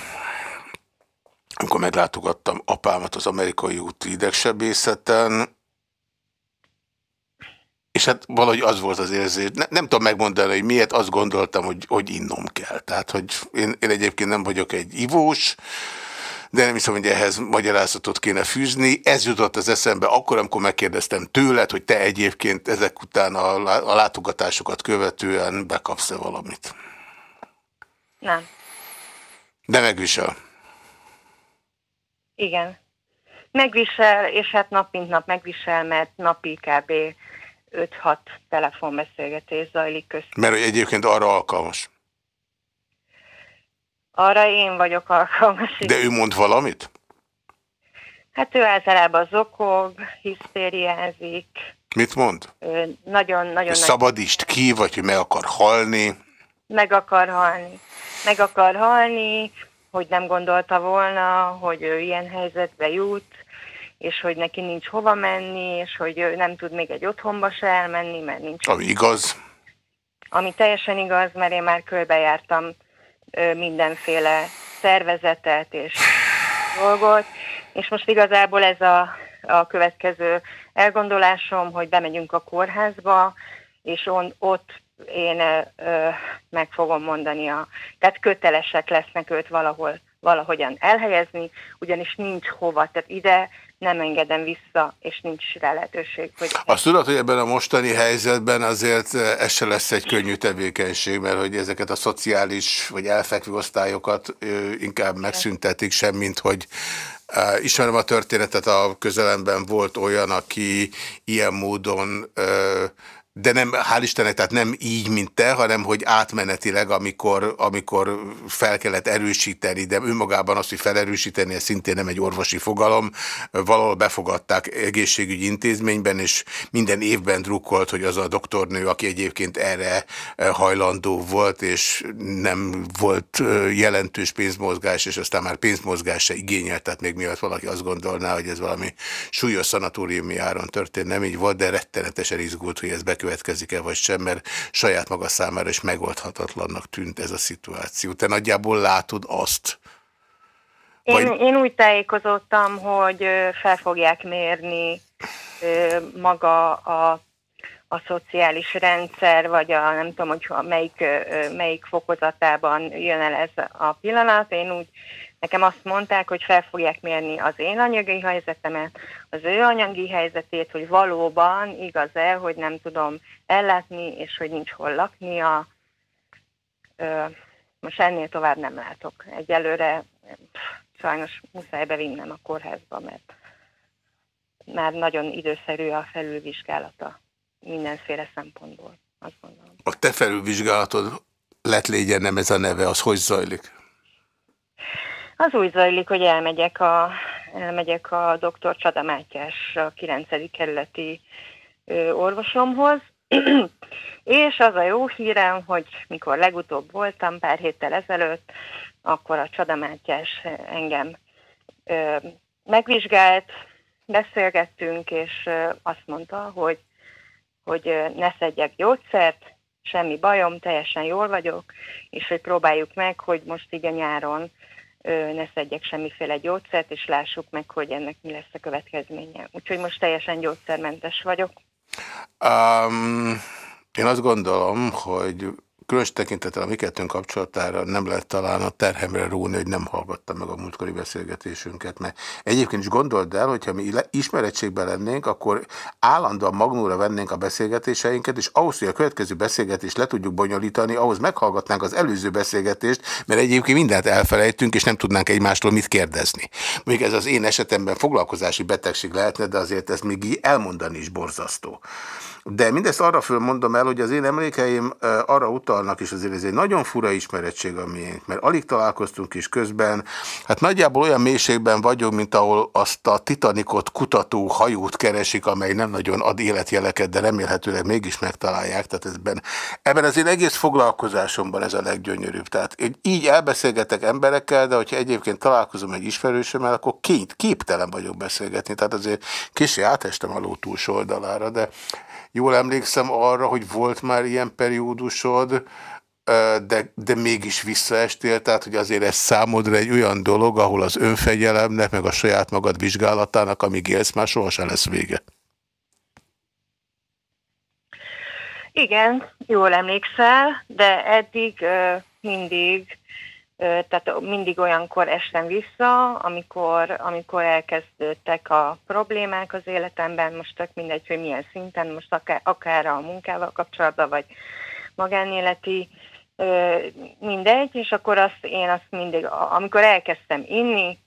amikor meglátogattam apámat az amerikai úti idegsebészeten, és hát valahogy az volt az érzés, ne, nem tudom megmondani, hogy miért, azt gondoltam, hogy, hogy innom kell. Tehát, hogy én, én egyébként nem vagyok egy ivós, de nem hiszem, hogy ehhez magyarázatot kéne fűzni. Ez jutott az eszembe akkor, amikor megkérdeztem tőled, hogy te egyébként ezek után a, a látogatásokat követően bekapsz-e valamit. Nem. De megvisel. Igen. Megvisel, és hát nap mint nap megvisel, mert napi kb. 5-6 telefonbeszélgetés zajlik közt. Mert hogy egyébként arra alkalmas. Arra én vagyok alkalmas. De ő mond valamit? Hát ő általában zokog, hisztériázik, Mit mond? nagyon-nagyon Szabadítsd ki, vagy hogy meg akar halni. meg akar halni. Meg akar halni, hogy nem gondolta volna, hogy ő ilyen helyzetbe jut, és hogy neki nincs hova menni, és hogy nem tud még egy otthonba se elmenni, mert nincs Ami igaz. Ami teljesen igaz, mert én már körbejártam mindenféle szervezetet és dolgot, és most igazából ez a, a következő elgondolásom, hogy bemegyünk a kórházba, és on, ott én ö, meg fogom mondani, a, tehát kötelesek lesznek őt valahol, valahogyan elhelyezni, ugyanis nincs hova, tehát ide nem engedem vissza, és nincs rá lehetőség, hogy... Azt tudod, hogy ebben a mostani helyzetben azért eh, ez se lesz egy könnyű tevékenység, mert hogy ezeket a szociális vagy elfekvő osztályokat inkább megszüntetik, semmint hogy uh, ismerem a történetet, a közelemben volt olyan, aki ilyen módon uh, De nem, hál' Istennek, tehát nem így, mint te, hanem hogy átmenetileg, amikor, amikor fel kellett erősíteni, de önmagában azt, hogy felerősíteni, ez szintén nem egy orvosi fogalom, valahol befogadták egészségügyi intézményben, és minden évben drukkolt, hogy az a doktornő, aki egyébként erre hajlandó volt, és nem volt jelentős pénzmozgás, és aztán már pénzmozgás se igényelt, tehát még miatt valaki azt gondolná, hogy ez valami súlyos szanatóriumi áron történt, nem így volt, de rettenetesen izgult, hogy ez bekövetkezik-e vagy sem, mert saját maga számára is megoldhatatlannak tűnt ez a szituáció. Te nagyjából látod azt? Vagy... Én, én úgy tájékozottam, hogy fel fogják mérni maga a, a szociális rendszer, vagy a nem tudom, hogy melyik, melyik fokozatában jön el ez a pillanat. Én úgy Nekem azt mondták, hogy fel fogják mérni az én anyagi helyzetemet, az ő anyagi helyzetét, hogy valóban igaz-e, hogy nem tudom ellátni, és hogy nincs hol laknia. Most ennél tovább nem látok. Egyelőre sajnos muszáj bevinnem a kórházba, mert már nagyon időszerű a felülvizsgálata mindenféle szempontból, azt gondolom. A te felülvizsgálatod lett légyen nem ez a neve, az hogy zajlik? Az úgy zajlik, hogy elmegyek a, elmegyek a dr. Csada Mátyás, a 9. kerületi orvosomhoz, és az a jó hírem, hogy mikor legutóbb voltam, pár héttel ezelőtt, akkor a Csada Mátyás engem ö, megvizsgált, beszélgettünk, és ö, azt mondta, hogy, hogy ö, ne szedjek gyógyszert, semmi bajom, teljesen jól vagyok, és hogy próbáljuk meg, hogy most így a nyáron ne szedjek semmiféle gyógyszert, és lássuk meg, hogy ennek mi lesz a következménye. Úgyhogy most teljesen gyógyszermentes vagyok. Um, én azt gondolom, hogy különös tekintettel a mi kettőnk kapcsolatára nem lehet talán a terhemre róni, hogy nem hallgattam meg a múltkori beszélgetésünket, mert egyébként is gondold el, hogyha mi ismerettségben lennénk, akkor állandóan magnóra vennénk a beszélgetéseinket, és ahhoz, hogy a következő beszélgetést le tudjuk bonyolítani, ahhoz meghallgatnánk az előző beszélgetést, mert egyébként mindent elfelejtünk, és nem tudnánk egymástól mit kérdezni. Még ez az én esetemben foglalkozási betegség lehetne, de azért ezt még elmondani is borzasztó. De mindezt arra fölmondom el, hogy az én emlékeim arra utalnak, és azért ez egy nagyon fura ismerettség a miénk, mert alig találkoztunk is közben, hát nagyjából olyan mélységben vagyunk, mint ahol azt a Titanicot kutató hajót keresik, amely nem nagyon ad életjeleket, de remélhetőleg mégis megtalálják. Tehát ebben, ebben az én egész foglalkozásomban ez a leggyönyörűbb. Tehát én így elbeszélgetek emberekkel, de hogyha egyébként találkozom egy ismerősömmel, akkor kép, képtelen vagyok beszélgetni. Tehát azért kicsi átestem a ló túlsó oldalára, de Jól emlékszem arra, hogy volt már ilyen periódusod, de, de mégis visszaestél, tehát hogy azért ez számodra egy olyan dolog, ahol az önfegyelemnek, meg a saját magad vizsgálatának, amíg élsz, már sohasem lesz vége. Igen, jól emlékszel, de eddig mindig tehát mindig olyankor estem vissza, amikor, amikor elkezdődtek a problémák az életemben, most tök mindegy, hogy milyen szinten, most akár, akár a munkával kapcsolatban, vagy magánéleti, mindegy, és akkor azt, én azt mindig, amikor elkezdtem inni,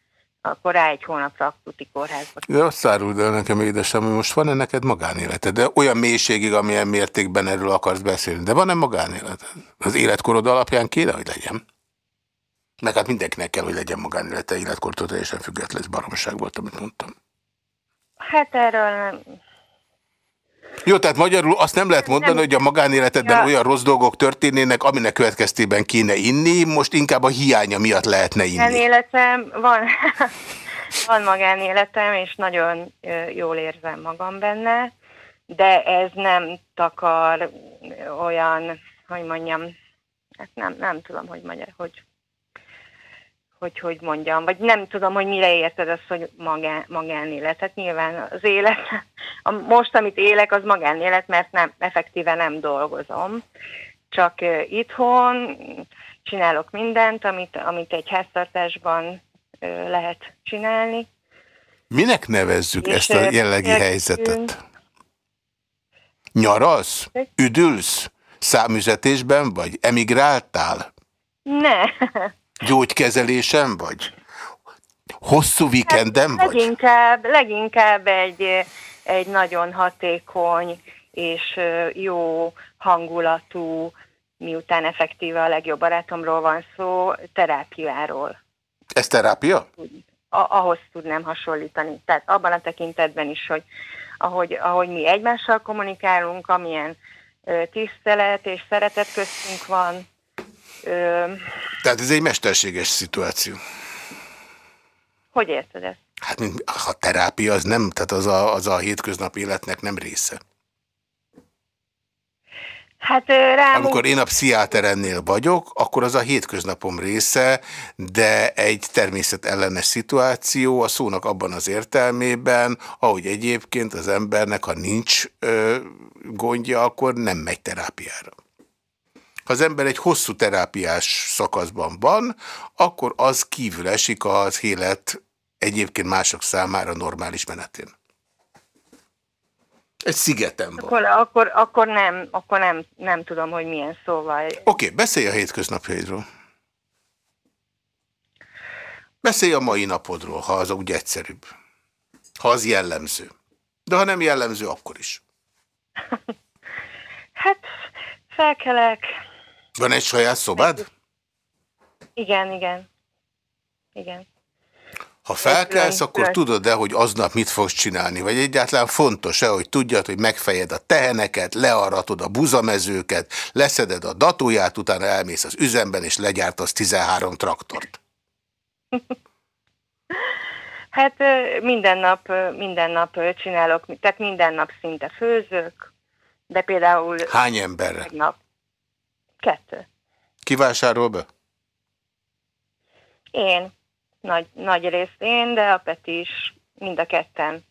akkor rá egy hónapra tuti kórházba. De azt áruld el nekem, édesem, hogy most van-e neked magánéleted? De olyan mélységig, amilyen mértékben erről akarsz beszélni. De van-e magánéleted? Az életkorod alapján kéne, hogy legyen? Meg hát mindenkinek kell, hogy legyen magánélete, életkortól teljesen független, ez baromság volt, amit mondtam. Hát erről nem... Jó, tehát magyarul azt nem lehet mondani, nem. hogy a magánéletedben ja. olyan rossz dolgok történnének, aminek következtében kéne inni, most inkább a hiánya miatt lehetne inni. Magánéletem van, van magánéletem, és nagyon jól érzem magam benne, de ez nem takar olyan, hogy mondjam, hát nem, nem tudom, hogy, magyar, hogy hogy hogy mondjam, vagy nem tudom, hogy mire érted azt, hogy magán, magánélet. Hát nyilván az élet, a, most, amit élek, az magánélet, mert nem, effektíve nem dolgozom. Csak itthon csinálok mindent, amit, amit egy háztartásban lehet csinálni. Minek nevezzük És ezt a jellegi helyzetet? Nyaralsz? Üdülsz? Számüzetésben vagy? Emigráltál? Ne. Gyógykezelésen vagy? Hosszú vikenden hát, vagy? Leginkább, leginkább egy, egy nagyon hatékony és jó hangulatú, miután effektíve a legjobb barátomról van szó, terápiáról. Ez terápia? Ahhoz tudnám hasonlítani. Tehát abban a tekintetben is, hogy ahogy, ahogy mi egymással kommunikálunk, amilyen tisztelet és szeretet köztünk van. Tehát ez egy mesterséges szituáció. hogy érted ezt? Hát mint, a terápia az nem, tehát az a, az a hétköznapi életnek nem része. Hát rám Amikor én a pszichiáterennél vagyok, akkor az a hétköznapom része, de egy természetellenes szituáció a szónak abban az értelmében, ahogy egyébként az embernek, ha nincs ö, gondja, akkor nem megy terápiára. Ha az ember egy hosszú terápiás szakaszban van, akkor az kívül esik az élet egyébként mások számára normális menetén. Egy szigeten van. akkor, akkor, akkor, nem, akkor nem, nem tudom, hogy milyen szóval. Oké, okay, beszélj a hétköznapjaidról. Beszélj a mai napodról, ha az úgy egyszerűbb. Ha az jellemző. De ha nem jellemző, akkor is. Hát felkelek, Van egy saját szobád? igen, igen. Igen. Ha felkelsz, akkor tudod-e, hogy aznap mit fogsz csinálni? Vagy egyáltalán fontos-e, hogy tudjad, hogy megfejed a teheneket, learatod a buzamezőket, leszeded a datóját, utána elmész az üzemben, és legyártasz 13 traktort. Hát minden nap, minden nap csinálok, tehát minden nap szinte főzök, de például Hány emberre? nap kettő. Ki vásárol be? Én, nagy, nagy részt én, de a Peti is, mind a ketten.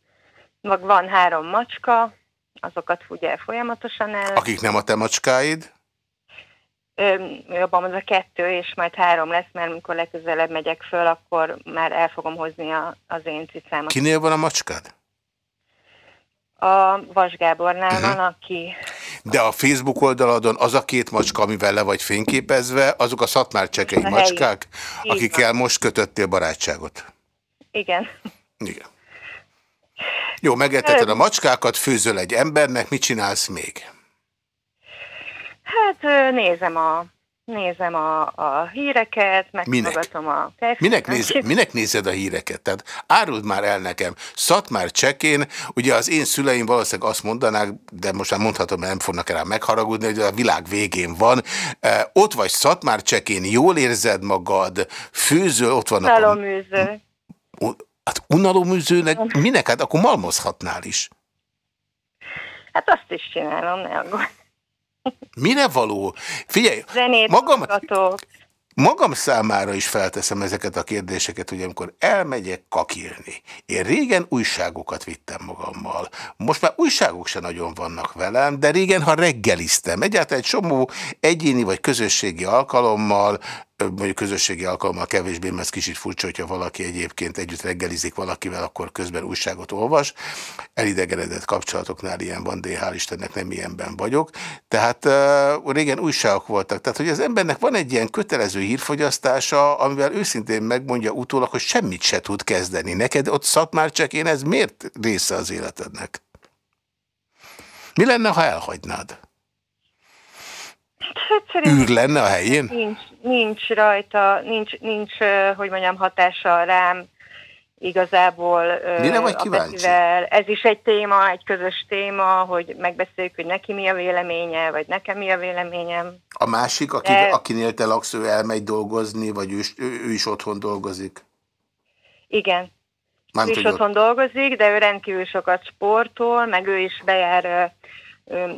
Meg van három macska, azokat ugye folyamatosan el. Akik nem a te macskáid? Ö, jobban mondva kettő, és majd három lesz, mert amikor legközelebb megyek föl, akkor már el fogom hozni a, az én cicámat. Kinél van a macskád? A Vas Gábornál Mhm. van, aki... De a Facebook oldaladon az a két macska, amivel le vagy fényképezve, azok a szatmár csekei A macskák, Így akikkel van. most kötöttél barátságot. Igen. Igen. Jó, megeteted a macskákat, főzöl egy embernek, mit csinálsz még? Hát nézem a, nézem a, a híreket, meghallgatom a Minek, néz, minek nézed a híreket? Tehát áruld már el nekem. Szatmár csekén, ugye az én szüleim valószínűleg azt mondanák, de most már mondhatom, mert nem fognak rá megharagudni, hogy a világ végén van. Eh, ott vagy Szatmár csekén, jól érzed magad, főzöl, ott vannak a... Szaloműző. U- Hát unaloműzőnek minek? Hát akkor malmozhatnál is. Hát azt is csinálom, ne aggódj. Mire való? Figyelj, Zenét magam, hallgatok. magam számára is felteszem ezeket a kérdéseket, hogy amikor elmegyek kakilni. Én régen újságokat vittem magammal. Most már újságok se nagyon vannak velem, de régen, ha reggeliztem, egyáltalán egy csomó egyéni vagy közösségi alkalommal, mondjuk közösségi alkalommal kevésbé, mert ez kicsit furcsa, hogyha valaki egyébként együtt reggelizik valakivel, akkor közben újságot olvas. Elidegenedett kapcsolatoknál ilyen van, de hál' Istennek nem ilyenben vagyok. Tehát uh, régen újságok voltak. Tehát, hogy az embernek van egy ilyen kötelező hírfogyasztása, amivel őszintén megmondja utólag, hogy semmit se tud kezdeni. Neked ott szatmár csak én, ez miért része az életednek? Mi lenne, ha elhagynád? Egyszerűen Űr lenne a helyén? nincs, nincs rajta, nincs, nincs, hogy mondjam, hatása rám igazából Mire vagy a? Petivel. Ez is egy téma, egy közös téma, hogy megbeszéljük, hogy neki mi a véleménye, vagy nekem mi a véleményem. A másik, aki, De- akinél te laksz, ő elmegy dolgozni, vagy ő, ő, ő is otthon dolgozik? Igen, ő Mármint, is otthon dolgozik, de ő rendkívül sokat sportol, meg ő is bejár,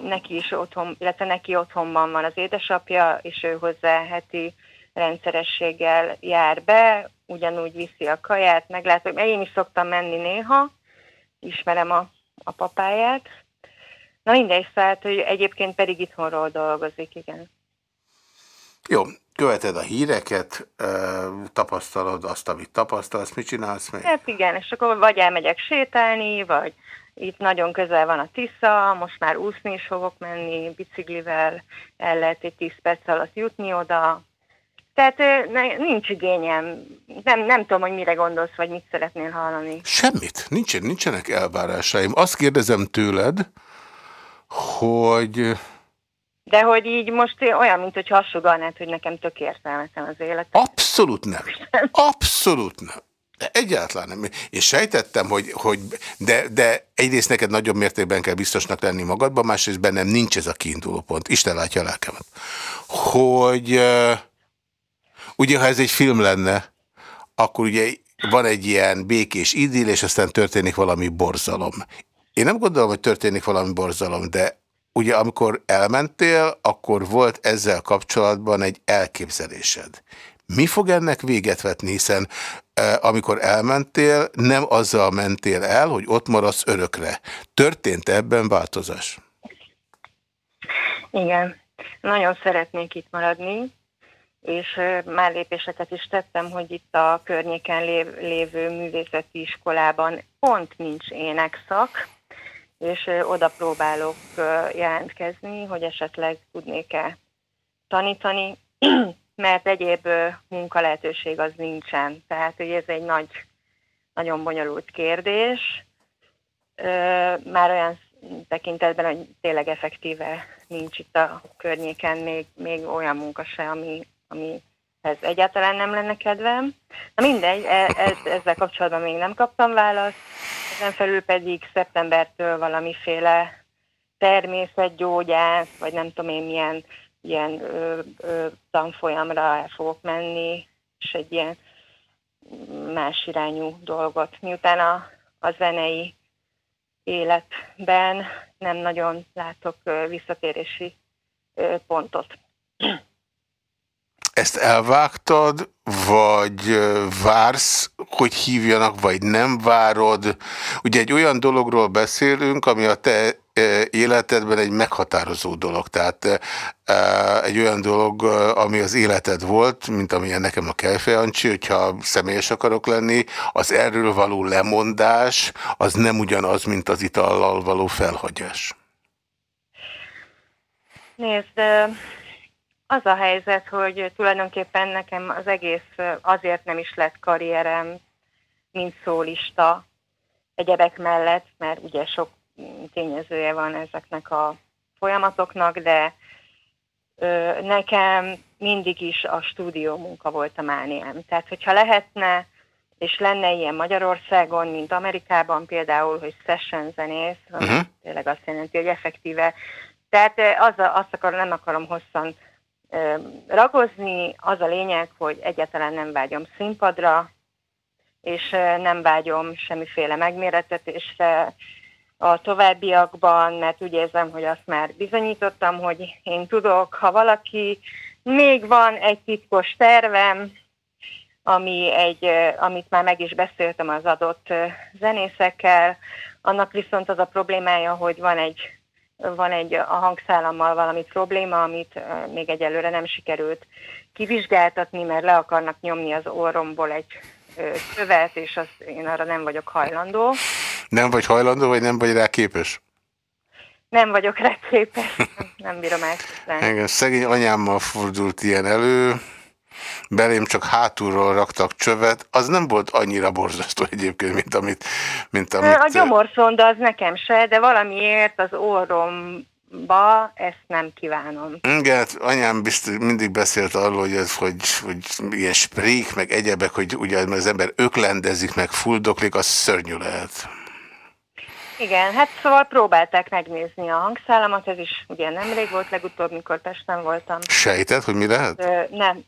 neki is otthon, illetve neki otthonban van az édesapja, és ő hozzá heti rendszerességgel jár be, ugyanúgy viszi a kaját, meglátod, mert én is szoktam menni néha, ismerem a, a papáját. Na mindegy, szóval, hogy egyébként pedig itthonról dolgozik, igen. Jó, követed a híreket, tapasztalod azt, amit tapasztalsz, mit csinálsz még? Hát igen, és akkor vagy elmegyek sétálni, vagy itt nagyon közel van a Tisza, most már úszni is fogok menni, biciklivel el lehet egy 10 perc alatt jutni oda. Tehát nincs igényem, nem, nem tudom, hogy mire gondolsz, vagy mit szeretnél hallani. Semmit, nincsen, nincsenek elvárásaim. Azt kérdezem tőled, hogy... De hogy így most olyan, mint hogy hasogalnád, hogy nekem tök értelmetlen az élet. Abszolút nem. Abszolút nem. De egyáltalán nem. És sejtettem, hogy, hogy de, de egyrészt neked nagyobb mértékben kell biztosnak lenni magadban, másrészt bennem nincs ez a kiinduló pont. Isten látja a lelkemet. Hogy ugye, ha ez egy film lenne, akkor ugye van egy ilyen békés idill, és aztán történik valami borzalom. Én nem gondolom, hogy történik valami borzalom, de ugye amikor elmentél, akkor volt ezzel kapcsolatban egy elképzelésed. Mi fog ennek véget vetni, hiszen e, amikor elmentél, nem azzal mentél el, hogy ott maradsz örökre. Történt -e ebben változás? Igen, nagyon szeretnék itt maradni, és már lépéseket is tettem, hogy itt a környéken lév, lévő művészeti iskolában pont nincs énekszak, és oda próbálok jelentkezni, hogy esetleg tudnék-e tanítani, mert egyéb munkalehetőség az nincsen. Tehát, hogy ez egy nagy, nagyon bonyolult kérdés. Már olyan tekintetben, hogy tényleg effektíve nincs itt a környéken még, még olyan munka se, ami, amihez egyáltalán nem lenne kedvem. Na mindegy, e, ez, ezzel kapcsolatban még nem kaptam választ. Ezen felül pedig szeptembertől valamiféle természetgyógyász, vagy nem tudom én milyen ilyen ö, ö, tanfolyamra el fogok menni, és egy ilyen más irányú dolgot. Miután a, a zenei életben nem nagyon látok visszatérési pontot. Ezt elvágtad, vagy vársz, hogy hívjanak, vagy nem várod? Ugye egy olyan dologról beszélünk, ami a te életedben egy meghatározó dolog. Tehát egy olyan dolog, ami az életed volt, mint amilyen nekem a Kejfejancsi, hogyha személyes akarok lenni, az erről való lemondás, az nem ugyanaz, mint az itallal való felhagyás. Nézd, az a helyzet, hogy tulajdonképpen nekem az egész azért nem is lett karrierem, mint szólista egyebek mellett, mert ugye sok tényezője van ezeknek a folyamatoknak, de ö, nekem mindig is a stúdió munka volt a mániám. Tehát, hogyha lehetne, és lenne ilyen Magyarországon, mint Amerikában például, hogy session zenész, uh-huh. tényleg azt jelenti, hogy effektíve. Tehát az, azt akarom, nem akarom hosszan ragozni. Az a lényeg, hogy egyáltalán nem vágyom színpadra, és nem vágyom semmiféle megméretetésre a továbbiakban, mert úgy érzem, hogy azt már bizonyítottam, hogy én tudok, ha valaki, még van egy titkos tervem, ami egy, amit már meg is beszéltem az adott zenészekkel, annak viszont az a problémája, hogy van egy van egy a hangszálammal valami probléma, amit még egyelőre nem sikerült kivizsgáltatni, mert le akarnak nyomni az orromból egy követ, és azt én arra nem vagyok hajlandó. Nem vagy hajlandó, vagy nem vagy rá képes? Nem vagyok rá képes, nem bírom ezt. Engem szegény anyámmal fordult ilyen elő, belém csak hátulról raktak csövet, az nem volt annyira borzasztó egyébként, mint amit... Mint amit a gyomorszonda az nekem se, de valamiért az orromba ezt nem kívánom. Igen, hát anyám biztos mindig beszélt arról, hogy, ez, hogy, hogy ilyen sprék, meg egyebek, hogy ugye az ember öklendezik, meg fuldoklik, az szörnyű lehet. Igen, hát szóval próbálták megnézni a hangszálamat, ez is ugye nemrég volt legutóbb, mikor Pesten voltam. Sejted, hogy mi lehet? Ö, nem,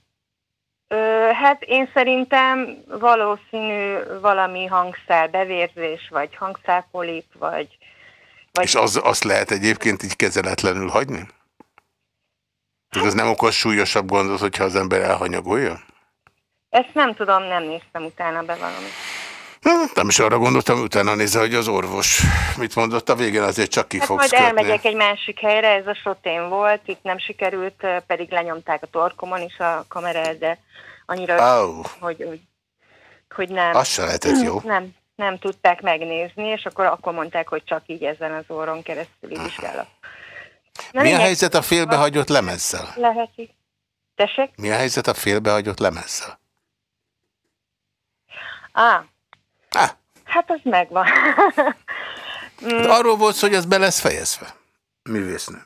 Ö, hát én szerintem valószínű valami hangszál bevérzés, vagy hangszálpolip, vagy, vagy... És az, azt lehet egyébként így kezeletlenül hagyni? Ez az nem okoz súlyosabb gondot, hogyha az ember elhanyagolja? Ezt nem tudom, nem néztem utána be valami. Nem is arra gondoltam, utána nézze, hogy az orvos mit mondott, a végén azért csak ki hát fogsz majd kötni. elmegyek egy másik helyre, ez a sotén volt, itt nem sikerült, pedig lenyomták a torkomon is a kamerát, de annyira, oh. hogy, hogy, hogy nem. Az se lehetett jó. Nem, nem tudták megnézni, és akkor, akkor mondták, hogy csak így ezen az óron keresztül vizsgálat. Na, Mi a helyzet a félbehagyott lemezzel? Lehet. Tessék? Mi a helyzet a félbehagyott lemezzel? Á, Hát az megvan. mm. Arról volt hogy az be lesz fejezve. Művésznő.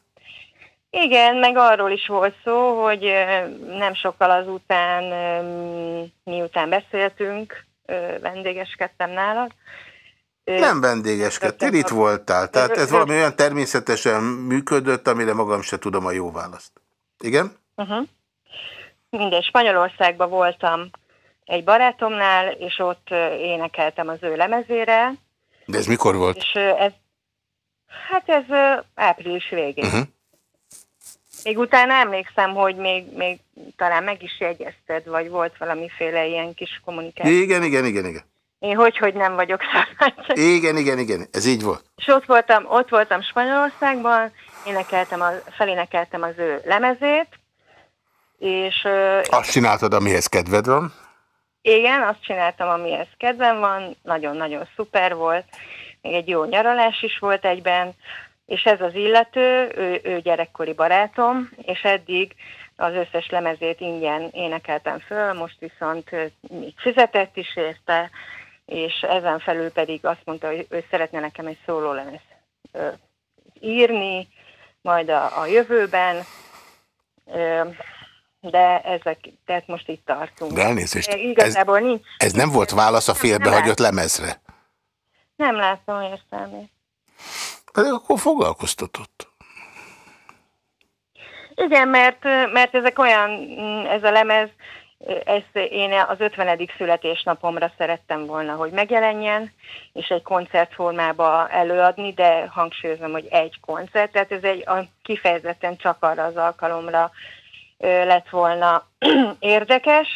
Igen, meg arról is volt szó, hogy nem sokkal azután, miután beszéltünk, vendégeskedtem nálad. Nem vendégeskedtél, itt voltál. Tehát ez valami olyan természetesen működött, amire magam se tudom a jó választ. Igen? Uh-huh. Mindegy, Spanyolországban voltam egy barátomnál, és ott énekeltem az ő lemezére, De ez mikor volt? és ez, hát ez április végén. Uh-huh. Még utána emlékszem, hogy még, még talán meg is jegyezted, vagy volt valamiféle ilyen kis kommunikáció. Igen, igen, igen, igen. Én hogy, hogy nem vagyok szabály. Igen, igen, igen. Ez így volt. És ott voltam, ott voltam Spanyolországban, énekeltem a, felénekeltem az ő lemezét, és Azt csináltad, amihez kedved van. Igen, azt csináltam, amihez kedvem van, nagyon-nagyon szuper volt, még egy jó nyaralás is volt egyben, és ez az illető, ő, ő gyerekkori barátom, és eddig az összes lemezét ingyen énekeltem föl, most viszont még fizetett is érte, és ezen felül pedig azt mondta, hogy ő szeretne nekem egy szólólemez írni, majd a, a jövőben, ö, de ezek, tehát most itt tartunk. De elnézést, De ez, Igazából nincs. ez nem volt válasz a félbehagyott lemezre. Nem látom értelmét. Pedig akkor foglalkoztatott. Igen, mert, mert ezek olyan, ez a lemez, ezt én az 50. születésnapomra szerettem volna, hogy megjelenjen, és egy koncertformába előadni, de hangsúlyozom, hogy egy koncert, tehát ez egy a, kifejezetten csak arra az alkalomra lett volna érdekes,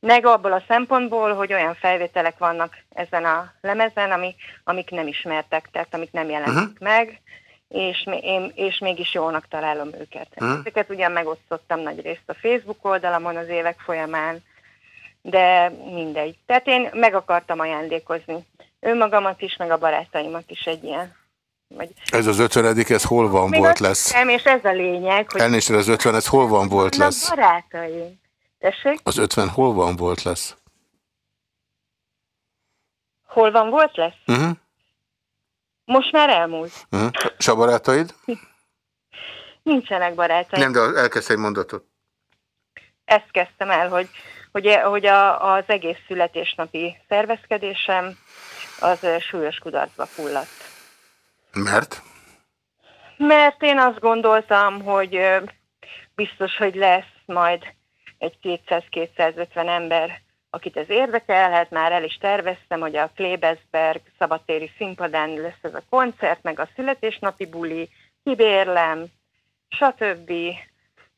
meg abból a szempontból, hogy olyan felvételek vannak ezen a lemezen, amik, amik nem ismertek, tehát amik nem jelentek uh-huh. meg, és, én, és mégis jónak találom őket. Uh-huh. Ezeket ugyan megosztottam nagy részt a Facebook oldalamon az évek folyamán, de mindegy. Tehát én meg akartam ajándékozni önmagamat is, meg a barátaimat is egy ilyen. Vagy... Ez az ötvenedik, ez hol van Még volt lesz? hiszem, és ez a lényeg, hogy Elnézést, az ötven, ez hol van volt vannak lesz? barátaim. Tessék? Az ötven hol van volt lesz? Hol van volt lesz? Uh-huh. Most már elmúlt. Uh-huh. És a barátaid? Nincsenek barátaim. Nem, de elkezdsz egy mondatot. Ezt kezdtem el, hogy, hogy, hogy a, az egész születésnapi szervezkedésem az súlyos kudarcba fulladt. Mert? Mert én azt gondoltam, hogy biztos, hogy lesz majd egy 200-250 ember, akit ez érdekelhet, már el is terveztem, hogy a Klebesberg szabadtéri színpadán lesz ez a koncert, meg a születésnapi buli, kibérlem, stb.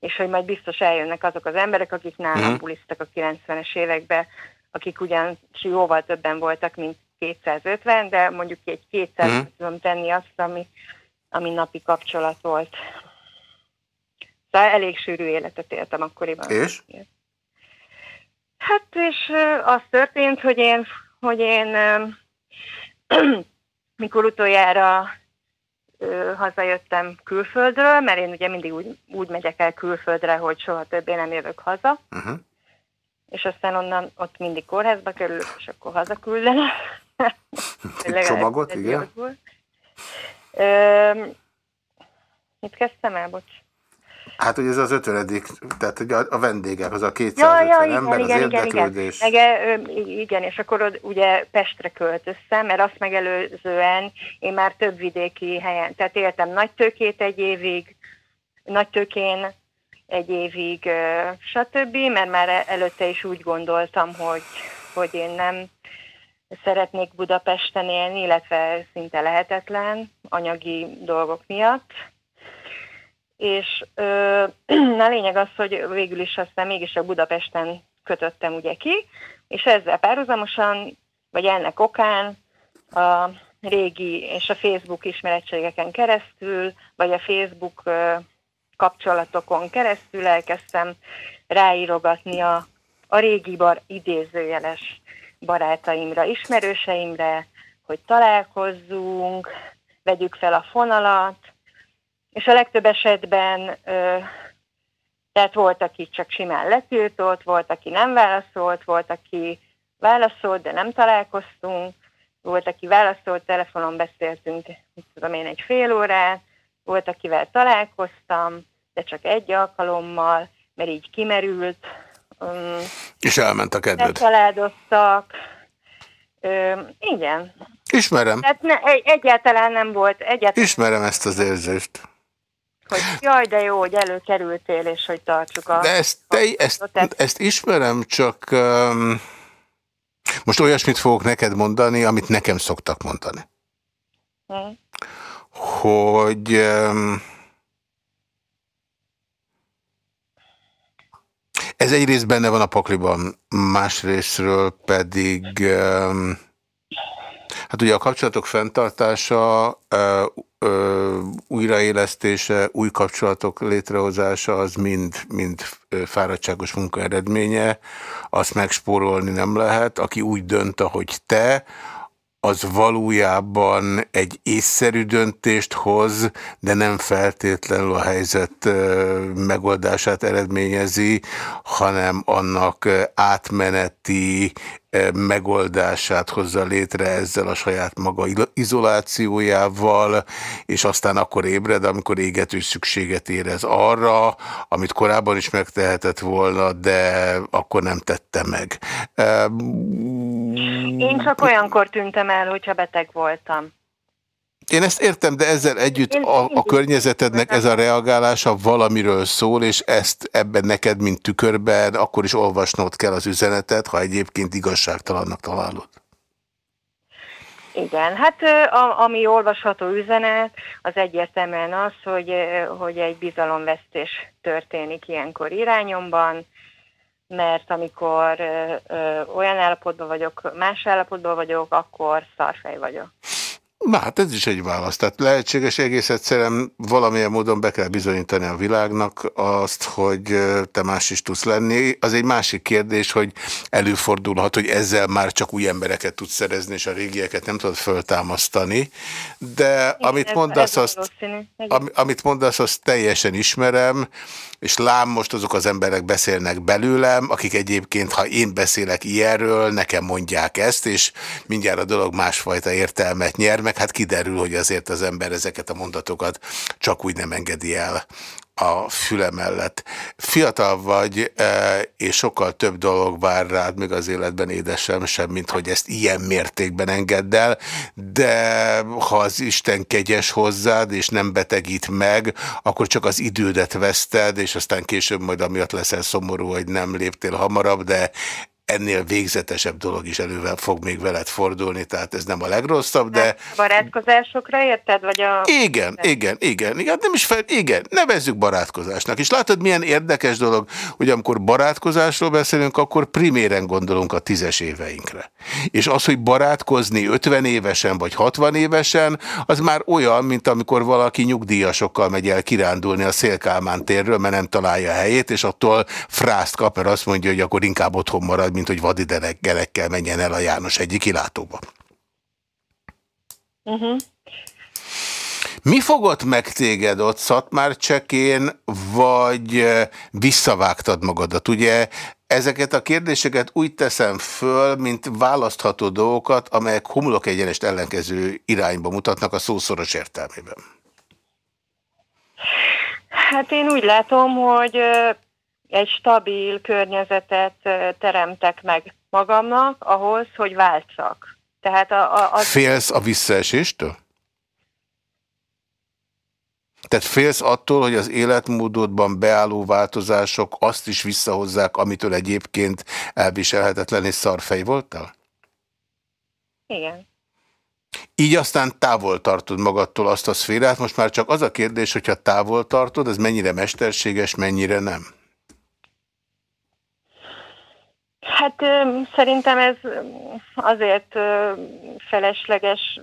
És hogy majd biztos eljönnek azok az emberek, akik nálam uh-huh. buliztak a 90-es években, akik ugyan jóval többen voltak, mint 250, de mondjuk egy 200 Mhm. uh-huh. tudom tenni azt, ami, ami napi kapcsolat volt. Szóval elég sűrű életet éltem akkoriban. És? Hát és az történt, hogy én, hogy én mikor utoljára ö, hazajöttem külföldről, mert én ugye mindig úgy, úgy megyek el külföldre, hogy soha többé nem jövök haza, Uh-huh. és aztán onnan ott mindig kórházba kerülök, és akkor hazaküldenek. Csomagot, ez igen. Ö, mit kezdtem el, bocs? Hát, hogy ez az ötönedik, tehát hogy a, vendégek, az a Ja, 250 ja, igen, ember, az igen, igen, igen. érdeklődés. Meg, igen, és akkor ugye Pestre költöztem, mert azt megelőzően én már több vidéki helyen, tehát éltem Nagytőkét egy évig, Nagytőkén egy évig, stb., mert már előtte is úgy gondoltam, hogy, hogy én nem szeretnék Budapesten élni, illetve szinte lehetetlen anyagi dolgok miatt. És ö, a lényeg az, hogy végül is aztán mégis a Budapesten kötöttem ugye ki, és ezzel párhuzamosan, vagy ennek okán a régi és a Facebook ismerettségeken keresztül, vagy a Facebook ö, kapcsolatokon keresztül elkezdtem ráírogatni a, a régi bar idézőjeles barátaimra, ismerőseimre, hogy találkozzunk, vegyük fel a fonalat, és a legtöbb esetben, ö, tehát volt, aki csak simán letiltott, volt, aki nem válaszolt, volt, aki válaszolt, de nem találkoztunk, volt, aki válaszolt, telefonon beszéltünk, mit tudom én, egy fél órát, volt, akivel találkoztam, de csak egy alkalommal, mert így kimerült. Um, és elment a kedved. Családoztak. Um, igen. Ismerem. Tehát ne, egy, egyáltalán nem volt. Egyáltalán Ismerem ezt az érzést. Hogy jaj, de jó, hogy előkerültél, és hogy tartsuk a... De ezt, te, ezt, ezt ismerem, csak um, most olyasmit fogok neked mondani, amit nekem szoktak mondani. Hmm. Hogy... Um, Ez egyrészt benne van a pakliban, másrésztről pedig hát ugye a kapcsolatok fenntartása, újraélesztése, új kapcsolatok létrehozása az mind, mind fáradtságos munka eredménye, azt megspórolni nem lehet. Aki úgy dönt, ahogy te, az valójában egy észszerű döntést hoz, de nem feltétlenül a helyzet megoldását eredményezi, hanem annak átmeneti megoldását hozza létre ezzel a saját maga izolációjával, és aztán akkor ébred, amikor égető szükséget érez arra, amit korábban is megtehetett volna, de akkor nem tette meg. Én csak olyankor tűntem el, hogyha beteg voltam. Én ezt értem, de ezzel együtt a, a környezetednek ez a reagálása valamiről szól, és ezt ebben neked, mint tükörben, akkor is olvasnod kell az üzenetet, ha egyébként igazságtalannak találod. Igen, hát a, ami olvasható üzenet, az egyértelműen az, hogy, hogy egy bizalomvesztés történik ilyenkor irányomban, mert amikor ö, ö, olyan állapotban vagyok, más állapotban vagyok, akkor szarfej vagyok. Na hát ez is egy válasz. Tehát lehetséges egész egyszerűen valamilyen módon be kell bizonyítani a világnak azt, hogy te más is tudsz lenni. Az egy másik kérdés, hogy előfordulhat, hogy ezzel már csak új embereket tudsz szerezni, és a régieket nem tudod föltámasztani. De Igen, amit, mondasz, azt, am, amit mondasz, azt teljesen ismerem, és lám most azok az emberek beszélnek belőlem, akik egyébként, ha én beszélek ilyenről, nekem mondják ezt, és mindjárt a dolog másfajta értelmet nyer, meg hát kiderül, hogy azért az ember ezeket a mondatokat csak úgy nem engedi el a füle mellett. Fiatal vagy, e, és sokkal több dolog vár rád még az életben édesem sem, mint hogy ezt ilyen mértékben engedd el, de ha az Isten kegyes hozzád, és nem betegít meg, akkor csak az idődet veszted, és aztán később majd amiatt leszel szomorú, hogy nem léptél hamarabb, de ennél végzetesebb dolog is elővel fog még veled fordulni, tehát ez nem a legrosszabb, de... A barátkozásokra érted, vagy a... Igen, igen, igen, igen, nem is fel, igen, nevezzük barátkozásnak. És látod, milyen érdekes dolog, hogy amikor barátkozásról beszélünk, akkor priméren gondolunk a tízes éveinkre. És az, hogy barátkozni 50 évesen vagy 60 évesen, az már olyan, mint amikor valaki nyugdíjasokkal megy el kirándulni a Szélkálmán térről, mert nem találja a helyét, és attól frászt kap, mert azt mondja, hogy akkor inkább otthon marad, mint hogy vadiderekkelekkel menjen el a János egyik kilátóba. Uh -huh. Mi fogott meg téged ott Szatmárcsekén, vagy visszavágtad magadat? Ugye ezeket a kérdéseket úgy teszem föl, mint választható dolgokat, amelyek homlok egyenest ellenkező irányba mutatnak a szószoros értelmében. Hát én úgy látom, hogy egy stabil környezetet teremtek meg magamnak ahhoz, hogy váltsak. Tehát a, a, az... Félsz a visszaeséstől? Tehát félsz attól, hogy az életmódodban beálló változások azt is visszahozzák, amitől egyébként elviselhetetlen és szarfej voltál? Igen. Így aztán távol tartod magadtól azt a szférát. Most már csak az a kérdés, hogyha távol tartod, ez mennyire mesterséges, mennyire nem? Hát szerintem ez azért felesleges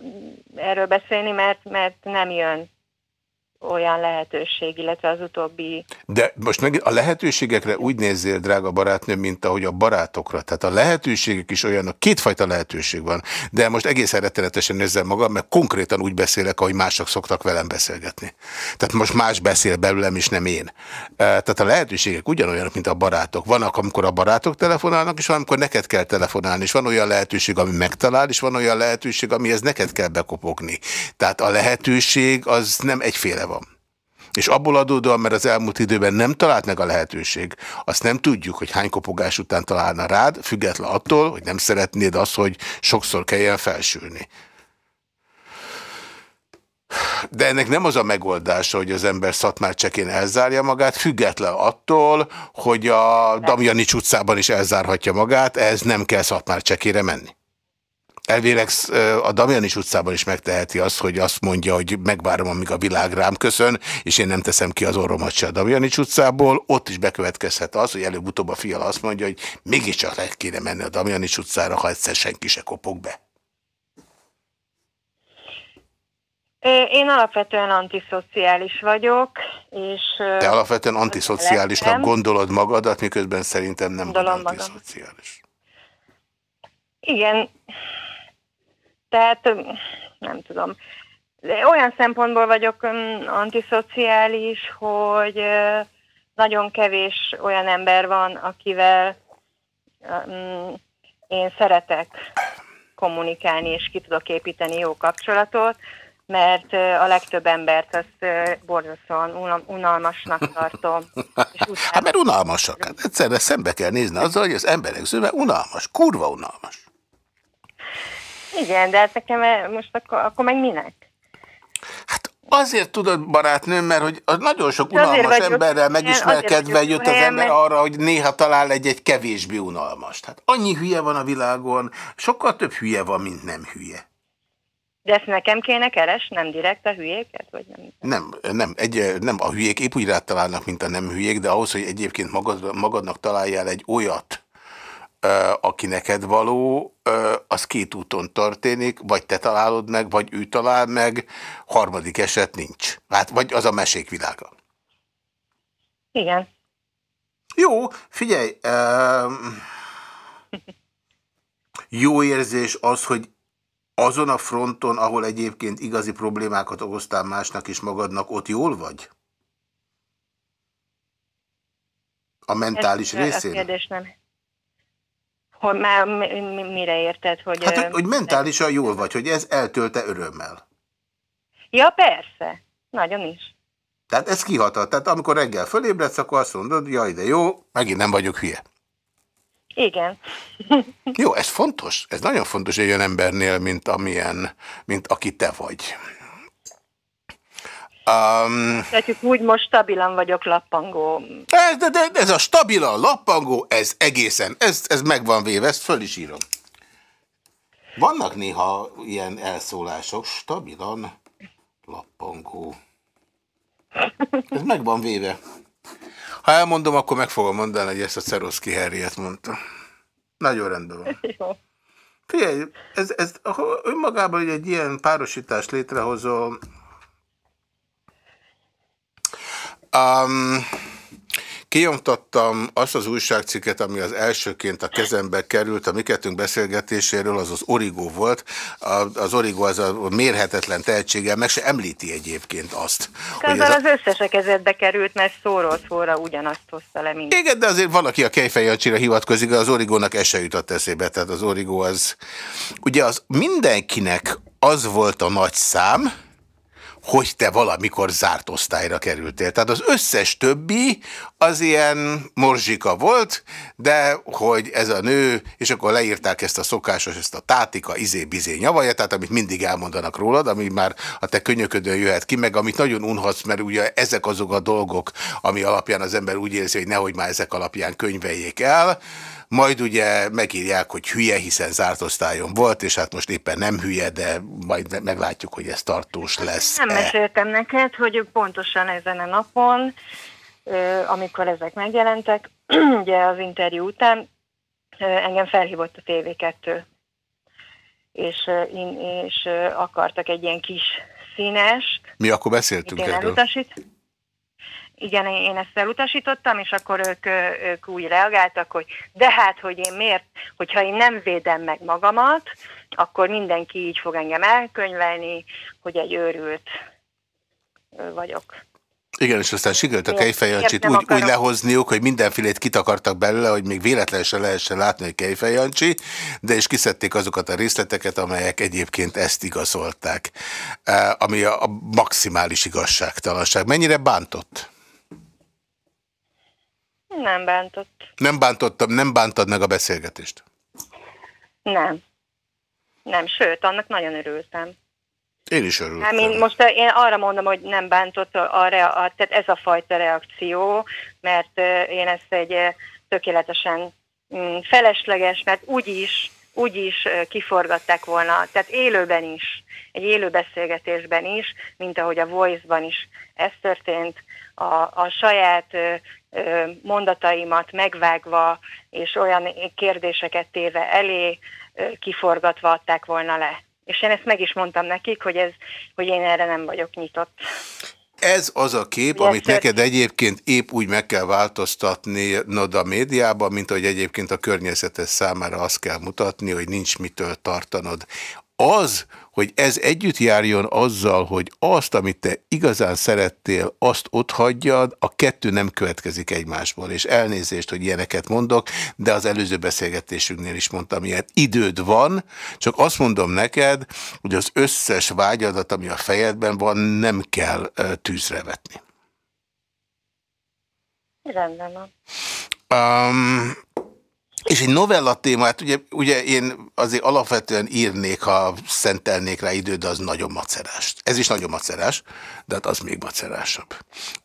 erről beszélni, mert, mert nem jön olyan lehetőség, illetve az utóbbi... De most meg a lehetőségekre úgy nézzél, drága barátnőm, mint ahogy a barátokra. Tehát a lehetőségek is olyanok, kétfajta lehetőség van. De most egészen rettenetesen nézzem magam, mert konkrétan úgy beszélek, ahogy mások szoktak velem beszélgetni. Tehát most más beszél belőlem, és nem én. Tehát a lehetőségek ugyanolyanok, mint a barátok. Vannak, amikor a barátok telefonálnak, és van, amikor neked kell telefonálni, és van olyan lehetőség, ami megtalál, és van olyan lehetőség, amihez neked kell bekopogni. Tehát a lehetőség az nem egyféle. És abból adódóan, mert az elmúlt időben nem talált meg a lehetőség, azt nem tudjuk, hogy hány kopogás után találna rád, független attól, hogy nem szeretnéd azt, hogy sokszor kelljen felsülni. De ennek nem az a megoldása, hogy az ember Szatmár csekén elzárja magát, független attól, hogy a Damjanics utcában is elzárhatja magát, ez nem kell Szatmár csekére menni. Elvileg a Damjanis utcában is megteheti azt, hogy azt mondja, hogy megvárom, amíg a világ rám köszön, és én nem teszem ki az orromat se a Damjanis utcából. Ott is bekövetkezhet az, hogy előbb-utóbb a fiala azt mondja, hogy mégiscsak le kéne menni a Damjanis utcára, ha egyszer senki se kopog be. Én alapvetően antiszociális vagyok, és... Te alapvetően antiszociálisnak gondolod magadat, miközben szerintem nem vagy antiszociális. Igen, tehát nem tudom. De olyan szempontból vagyok antiszociális, hogy nagyon kevés olyan ember van, akivel én szeretek kommunikálni, és ki tudok építeni jó kapcsolatot, mert a legtöbb embert azt borzasztóan unalmasnak tartom. És hát mert unalmasak. Hát egyszerre szembe kell nézni azzal, hogy az emberek zöme unalmas, kurva unalmas. Igen, de hát nekem e- most akkor, akkor meg minek? Hát azért tudod, barátnőm, mert hogy az nagyon sok unalmas emberrel megismerkedve jött az ember arra, hogy néha talál egy-egy kevésbé unalmas. Hát annyi hülye van a világon, sokkal több hülye van, mint nem hülye. De ezt nekem kéne keres, nem direkt a hülyéket? Vagy nem? Nem, nem, egy, nem a hülyék épp úgy rád találnak, mint a nem hülyék, de ahhoz, hogy egyébként magad, magadnak találjál egy olyat, aki neked való, az két úton történik, vagy te találod meg, vagy ő talál meg, harmadik eset nincs. Hát, vagy az a mesék világa. Igen. Jó, figyelj, um, jó érzés az, hogy azon a fronton, ahol egyébként igazi problémákat okoztál másnak és magadnak, ott jól vagy? A mentális Ez, részén? A kérdés nem. Hogy már mire érted? Hogy, hát, hogy mentálisan jól vagy, hogy ez eltölte örömmel. Ja, persze. Nagyon is. Tehát ez kihatott. Tehát amikor reggel fölébredsz, akkor azt mondod, jaj, de jó, megint nem vagyok hülye. Igen. jó, ez fontos. Ez nagyon fontos egy olyan embernél, mint amilyen, mint aki te vagy. Um, Tehát úgy most stabilan vagyok lappangó. Ez, de, de, ez a stabilan lappangó, ez egészen, ez, ez megvan véve, ezt föl is írom. Vannak néha ilyen elszólások, stabilan lappangó. Ez megvan véve. Ha elmondom, akkor meg fogom mondani, hogy ezt a Ceroszki Herriet mondta. Nagyon rendben van. Jó. Figyelj, ez, ez, önmagában egy ilyen párosítást létrehozol, Um, Kinyomtattam azt az újságcikket, ami az elsőként a kezembe került, a mi kettőnk beszélgetéséről, az az Origo volt. Az Origo az a mérhetetlen tehetséggel, meg se említi egyébként azt. Hogy az, az összes a kezedbe került, mert szóról szóra ugyanazt hozta le minden. Igen, de azért valaki a Kejfejacsira hivatkozik, az Origónak ez se jutott eszébe, tehát az Origo az... Ugye az mindenkinek az volt a nagy szám, hogy te valamikor zárt osztályra kerültél. Tehát az összes többi az ilyen morzsika volt, de hogy ez a nő, és akkor leírták ezt a szokásos, ezt a tátika, izé-bizé nyavaja, tehát amit mindig elmondanak rólad, ami már a te könyöködön jöhet ki, meg amit nagyon unhatsz, mert ugye ezek azok a dolgok, ami alapján az ember úgy érzi, hogy nehogy már ezek alapján könyveljék el, majd ugye megírják, hogy hülye, hiszen zárt osztályon volt, és hát most éppen nem hülye, de majd meglátjuk, hogy ez tartós lesz. Nem meséltem neked, hogy pontosan ezen a napon, amikor ezek megjelentek, ugye az interjú után, engem felhívott a TV2, és, és akartak egy ilyen kis színest. Mi akkor beszéltünk erről. Elutasít, igen, én ezt elutasítottam, és akkor ők, ők úgy reagáltak, hogy de hát, hogy én miért, hogyha én nem védem meg magamat, akkor mindenki így fog engem elkönyvelni, hogy egy őrült vagyok. Igen, és aztán sikerült a Kejfejancsit úgy, úgy lehozniuk, hogy mindenfélét kitakartak belőle, hogy még véletlenül se lehessen látni, hogy Kejfejancsi, de is kiszedték azokat a részleteket, amelyek egyébként ezt igazolták, ami a maximális igazságtalanság. Mennyire bántott? Nem bántott. Nem bántottam, nem bántad meg a beszélgetést? Nem. Nem, sőt, annak nagyon örültem. Én is örültem. Hát, én most én arra mondom, hogy nem bántott a, rea, a, tehát ez a fajta reakció, mert én ezt egy tökéletesen mm, felesleges, mert úgyis, úgyis kiforgatták volna, tehát élőben is, egy élő beszélgetésben is, mint ahogy a Voice-ban is ez történt, a, a saját mondataimat megvágva, és olyan kérdéseket téve elé, kiforgatva adták volna le. És én ezt meg is mondtam nekik, hogy, ez, hogy én erre nem vagyok nyitott. Ez az a kép, Ilyen amit neked egyébként épp úgy meg kell változtatni a médiában, mint ahogy egyébként a környezetes számára azt kell mutatni, hogy nincs mitől tartanod. Az, hogy ez együtt járjon azzal, hogy azt, amit te igazán szerettél, azt ott hagyjad, a kettő nem következik egymásból. És elnézést, hogy ilyeneket mondok, de az előző beszélgetésünknél is mondtam ilyet. Időd van, csak azt mondom neked, hogy az összes vágyadat, ami a fejedben van, nem kell tűzre vetni. Rendben van. Um, és egy novella témát, ugye, ugye én azért alapvetően írnék, ha szentelnék rá időt, de az nagyon macerás. Ez is nagyon macerás, de hát az még macerásabb.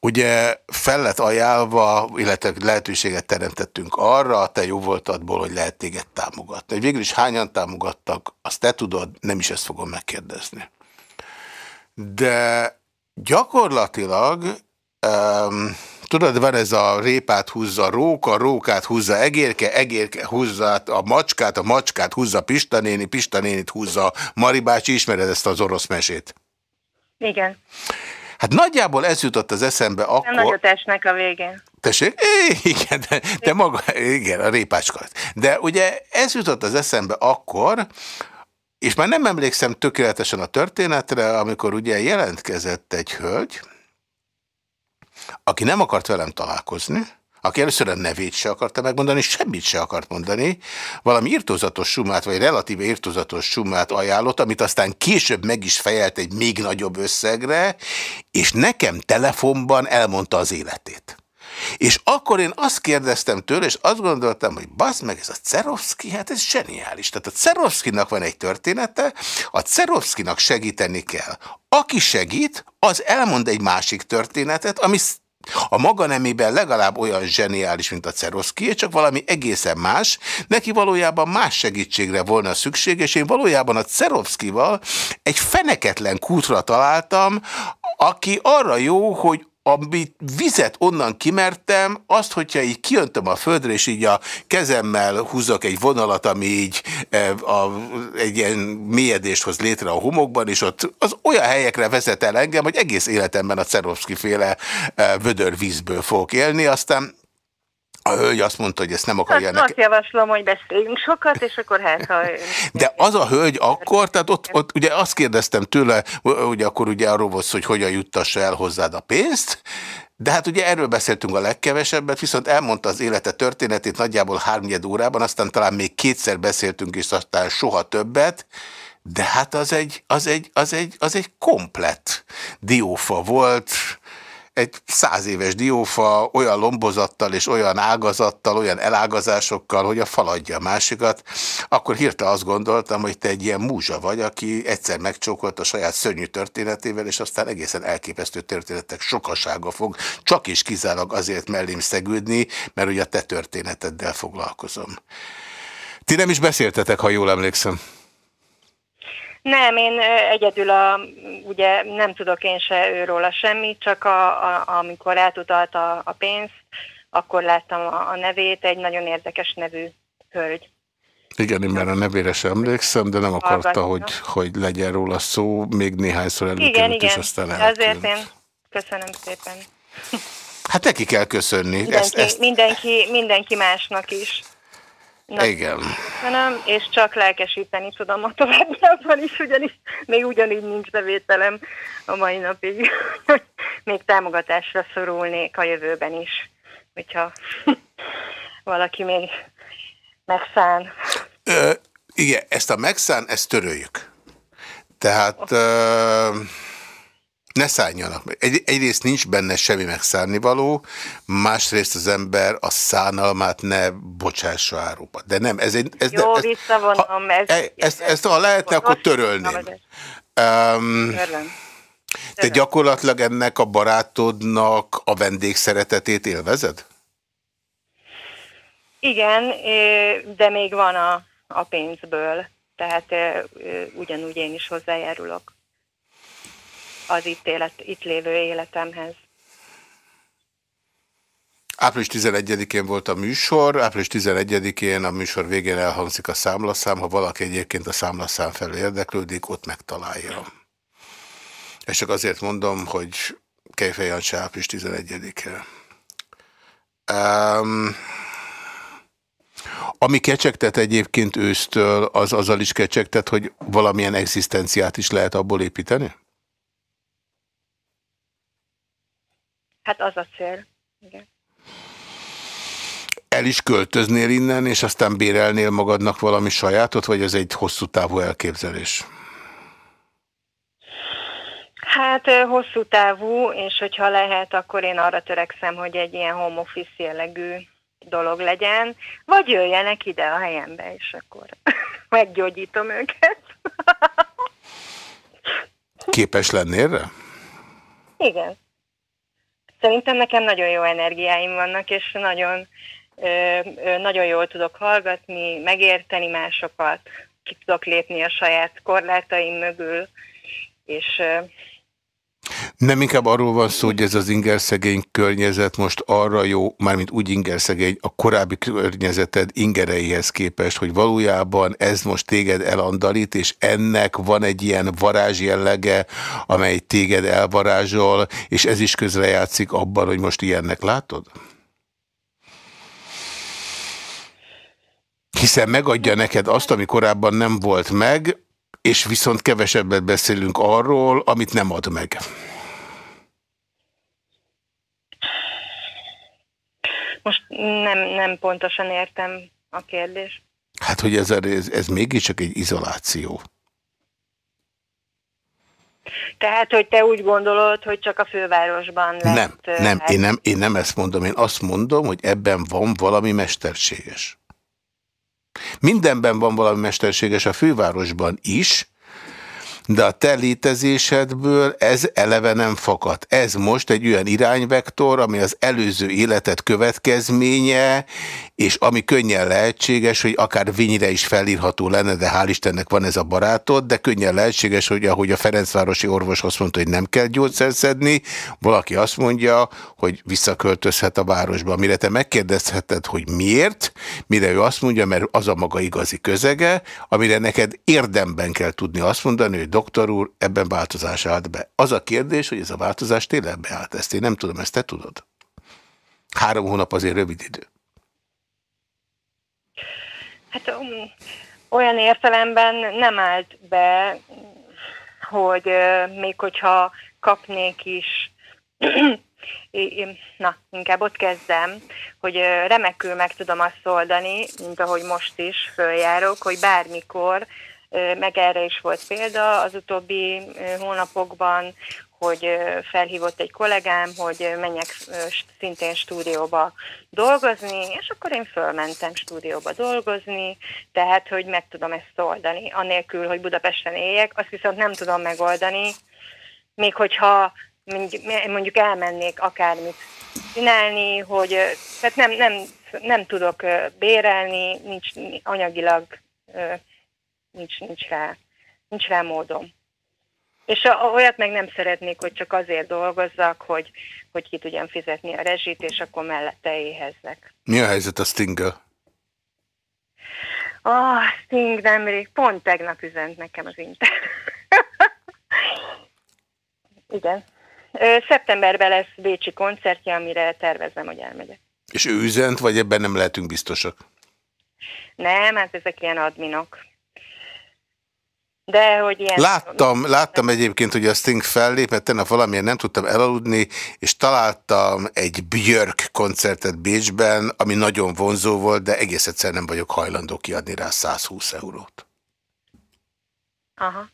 Ugye fel lett ajánlva, illetve lehetőséget teremtettünk arra, te jó voltadból, hogy lehet téged támogatni. Végül is hányan támogattak, azt te tudod, nem is ezt fogom megkérdezni. De gyakorlatilag um, Tudod, van ez a répát húzza a róka, rókát húzza egérke, egérke húzza a macskát, a macskát húzza Pista néni, Pista nénit húzza Mari bácsi, ismered ezt az orosz mesét? Igen. Hát nagyjából ez jutott az eszembe akkor... Nem nagyot esnek a végén. Tessék? É, igen, de, de maga, igen, a répácska. De ugye ez jutott az eszembe akkor, és már nem emlékszem tökéletesen a történetre, amikor ugye jelentkezett egy hölgy, aki nem akart velem találkozni, aki először a nevét se akarta megmondani, semmit se akart mondani, valami írtózatos sumát, vagy relatíve írtózatos sumát ajánlott, amit aztán később meg is fejelt egy még nagyobb összegre, és nekem telefonban elmondta az életét. És akkor én azt kérdeztem tőle, és azt gondoltam, hogy bazd meg, ez a Cerovszki, hát ez zseniális. Tehát a Cerovszkinak van egy története, a Cerovszkinak segíteni kell. Aki segít, az elmond egy másik történetet, ami a maga nemében legalább olyan zseniális, mint a Ceroszki, csak valami egészen más. Neki valójában más segítségre volna szükség, és én valójában a Cerovszkival egy feneketlen kútra találtam, aki arra jó, hogy amit vizet onnan kimertem, azt, hogyha így kiöntöm a földre, és így a kezemmel húzok egy vonalat, ami így e, a, egy ilyen mélyedést hoz létre a homokban, és ott az olyan helyekre vezet el engem, hogy egész életemben a Cerovszki féle e, vödör vízből fogok élni, aztán a hölgy azt mondta, hogy ezt nem akarja hát, Azt javaslom, hogy beszéljünk sokat, és akkor hát, ha... De az a hölgy akkor, tehát ott, ott ugye azt kérdeztem tőle, ugye akkor ugye arról volt hogy hogyan juttassa el hozzád a pénzt, de hát ugye erről beszéltünk a legkevesebbet, viszont elmondta az élete történetét nagyjából háromnyed órában, aztán talán még kétszer beszéltünk, és aztán soha többet, de hát az egy, az egy, az egy, az egy komplett diófa volt, egy száz éves diófa olyan lombozattal és olyan ágazattal, olyan elágazásokkal, hogy a fal adja a másikat, akkor hirtelen azt gondoltam, hogy te egy ilyen múzsa vagy, aki egyszer megcsókolt a saját szörnyű történetével, és aztán egészen elképesztő történetek sokasága fog csak is kizárólag azért mellém szegődni, mert ugye a te történeteddel foglalkozom. Ti nem is beszéltetek, ha jól emlékszem. Nem, én egyedül a, ugye nem tudok én se őróla semmit, csak a, a, amikor átutalta a pénzt, akkor láttam a, a nevét, egy nagyon érdekes nevű hölgy. Igen, én már a nevére sem emlékszem, de nem akarta, hogy, hogy legyen róla szó, még néhányszor előkerült, igen, igen. és aztán eltűnt. Azért én köszönöm szépen. Hát neki kell köszönni. Mindenki, ezt, ezt... mindenki, mindenki másnak is. Na, Igen. Köszönöm, és csak lelkesíteni tudom a továbbiakban is, ugyanis még ugyanígy nincs bevételem a mai napig, még támogatásra szorulnék a jövőben is, hogyha valaki még megszán. Ö, igen, ezt a megszán, ezt töröljük. Tehát... Ö ne szálljanak meg. Egy, egyrészt nincs benne semmi megszállnivaló, másrészt az ember a szánalmát ne bocsássa áruba. De nem, ez egy... Ez, Jó, ez, visszavonom. Ha, ez, ezt, ezt, ezt, ha lehetne, akkor törölném. Um, te gyakorlatilag ennek a barátodnak a vendégszeretetét élvezed? Igen, de még van a, a pénzből, tehát ugyanúgy én is hozzájárulok az itt, élet, itt lévő életemhez. Április 11-én volt a műsor, április 11-én a műsor végén elhangzik a számlaszám, ha valaki egyébként a számlaszám felől érdeklődik, ott megtalálja. És csak azért mondom, hogy Kejfej Jancsi április 11-e. Um, ami kecsegtet egyébként ősztől, az azzal is kecsegtet, hogy valamilyen egzisztenciát is lehet abból építeni? Hát az a cél, igen. El is költöznél innen, és aztán bérelnél magadnak valami sajátot, vagy ez egy hosszú távú elképzelés? Hát hosszú távú, és hogyha lehet, akkor én arra törekszem, hogy egy ilyen home office jellegű dolog legyen, vagy jöjjenek ide a helyembe, és akkor meggyógyítom őket. Képes lennél erre? Igen. Szerintem nekem nagyon jó energiáim vannak, és nagyon, ö, ö, nagyon jól tudok hallgatni, megérteni másokat, ki tudok lépni a saját korlátaim mögül, és ö, nem inkább arról van szó, hogy ez az ingerszegény környezet most arra jó, mármint úgy ingerszegény, a korábbi környezeted ingereihez képest, hogy valójában ez most téged elandalít, és ennek van egy ilyen varázs jellege, amely téged elvarázsol, és ez is közrejátszik abban, hogy most ilyennek látod? Hiszen megadja neked azt, ami korábban nem volt meg, és viszont kevesebbet beszélünk arról, amit nem ad meg. Most nem, nem pontosan értem a kérdést. Hát, hogy ez, ez, ez mégiscsak egy izoláció. Tehát, hogy te úgy gondolod, hogy csak a fővárosban lehet... Nem, nem, én nem, én nem ezt mondom. Én azt mondom, hogy ebben van valami mesterséges. Mindenben van valami mesterséges a fővárosban is, de a te létezésedből ez eleve nem fakad. Ez most egy olyan irányvektor, ami az előző életet következménye, és ami könnyen lehetséges, hogy akár vinyire is felírható lenne, de hál' Istennek van ez a barátod, de könnyen lehetséges, hogy ahogy a Ferencvárosi orvos azt mondta, hogy nem kell gyógyszer szedni, valaki azt mondja, hogy visszaköltözhet a városba. Mire te megkérdezheted, hogy miért, mire ő azt mondja, mert az a maga igazi közege, amire neked érdemben kell tudni azt mondani, hogy doktor úr, ebben változás állt be. Az a kérdés, hogy ez a változás tényleg beállt. Ezt én nem tudom, ezt te tudod. Három hónap azért rövid idő. Hát um, olyan értelemben nem állt be, hogy uh, még hogyha kapnék is, na, inkább ott kezdem, hogy uh, remekül meg tudom azt oldani, mint ahogy most is följárok, hogy bármikor meg erre is volt példa az utóbbi hónapokban, hogy felhívott egy kollégám, hogy menjek szintén stúdióba dolgozni, és akkor én fölmentem stúdióba dolgozni, tehát, hogy meg tudom ezt oldani, anélkül, hogy Budapesten éljek, azt viszont nem tudom megoldani, még hogyha mondjuk elmennék akármit csinálni, hogy tehát nem, nem, nem tudok bérelni, nincs anyagilag nincs, nincs, rá, nincs rá módom. És a, olyat meg nem szeretnék, hogy csak azért dolgozzak, hogy, hogy ki tudjam fizetni a rezsit, és akkor mellette éhezzek. Mi a helyzet a sting -el? A oh, Sting nemrég, pont tegnap üzent nekem az Inter. Igen. Szeptemberben lesz Bécsi koncertje, amire tervezem, hogy elmegyek. És ő üzent, vagy ebben nem lehetünk biztosak? Nem, hát ezek ilyen adminok. De hogy ilyen... Láttam, láttam egyébként, hogy a Sting fellépett, tegnap valamilyen nem tudtam elaludni, és találtam egy Björk koncertet Bécsben, ami nagyon vonzó volt, de egész egyszer nem vagyok hajlandó kiadni rá 120 eurót. Aha.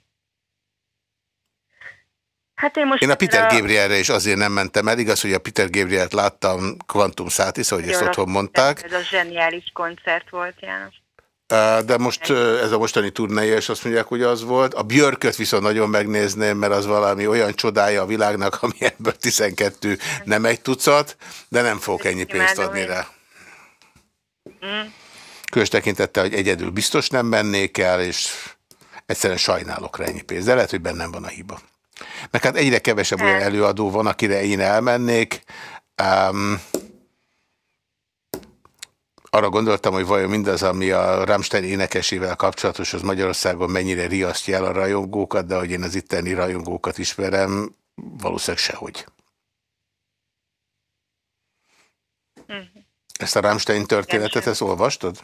Hát én, most én a Peter a... Gabrielre is azért nem mentem el, igaz, hogy a Peter Gabrielt láttam Quantum Satis, ahogy ezt otthon mondták. Ez a zseniális koncert volt, János. De most ez a mostani turnéja, és azt mondják, hogy az volt. A Björköt viszont nagyon megnézném, mert az valami olyan csodája a világnak, ami ebből 12 nem egy tucat, de nem fogok ennyi pénzt adni rá. Mm. Különös tekintettel, hogy egyedül biztos nem mennék el, és egyszerűen sajnálok rá ennyi pénzt, de lehet, hogy bennem van a hiba. Mert hát egyre kevesebb olyan hát. előadó van, akire én elmennék. Um, arra gondoltam, hogy vajon mindaz, ami a Rammstein énekesével kapcsolatos, az Magyarországon mennyire riasztja el a rajongókat, de hogy én az itteni rajongókat ismerem, valószínűleg sehogy. Mhm. Ezt a Rammstein történetet, ezt olvastad?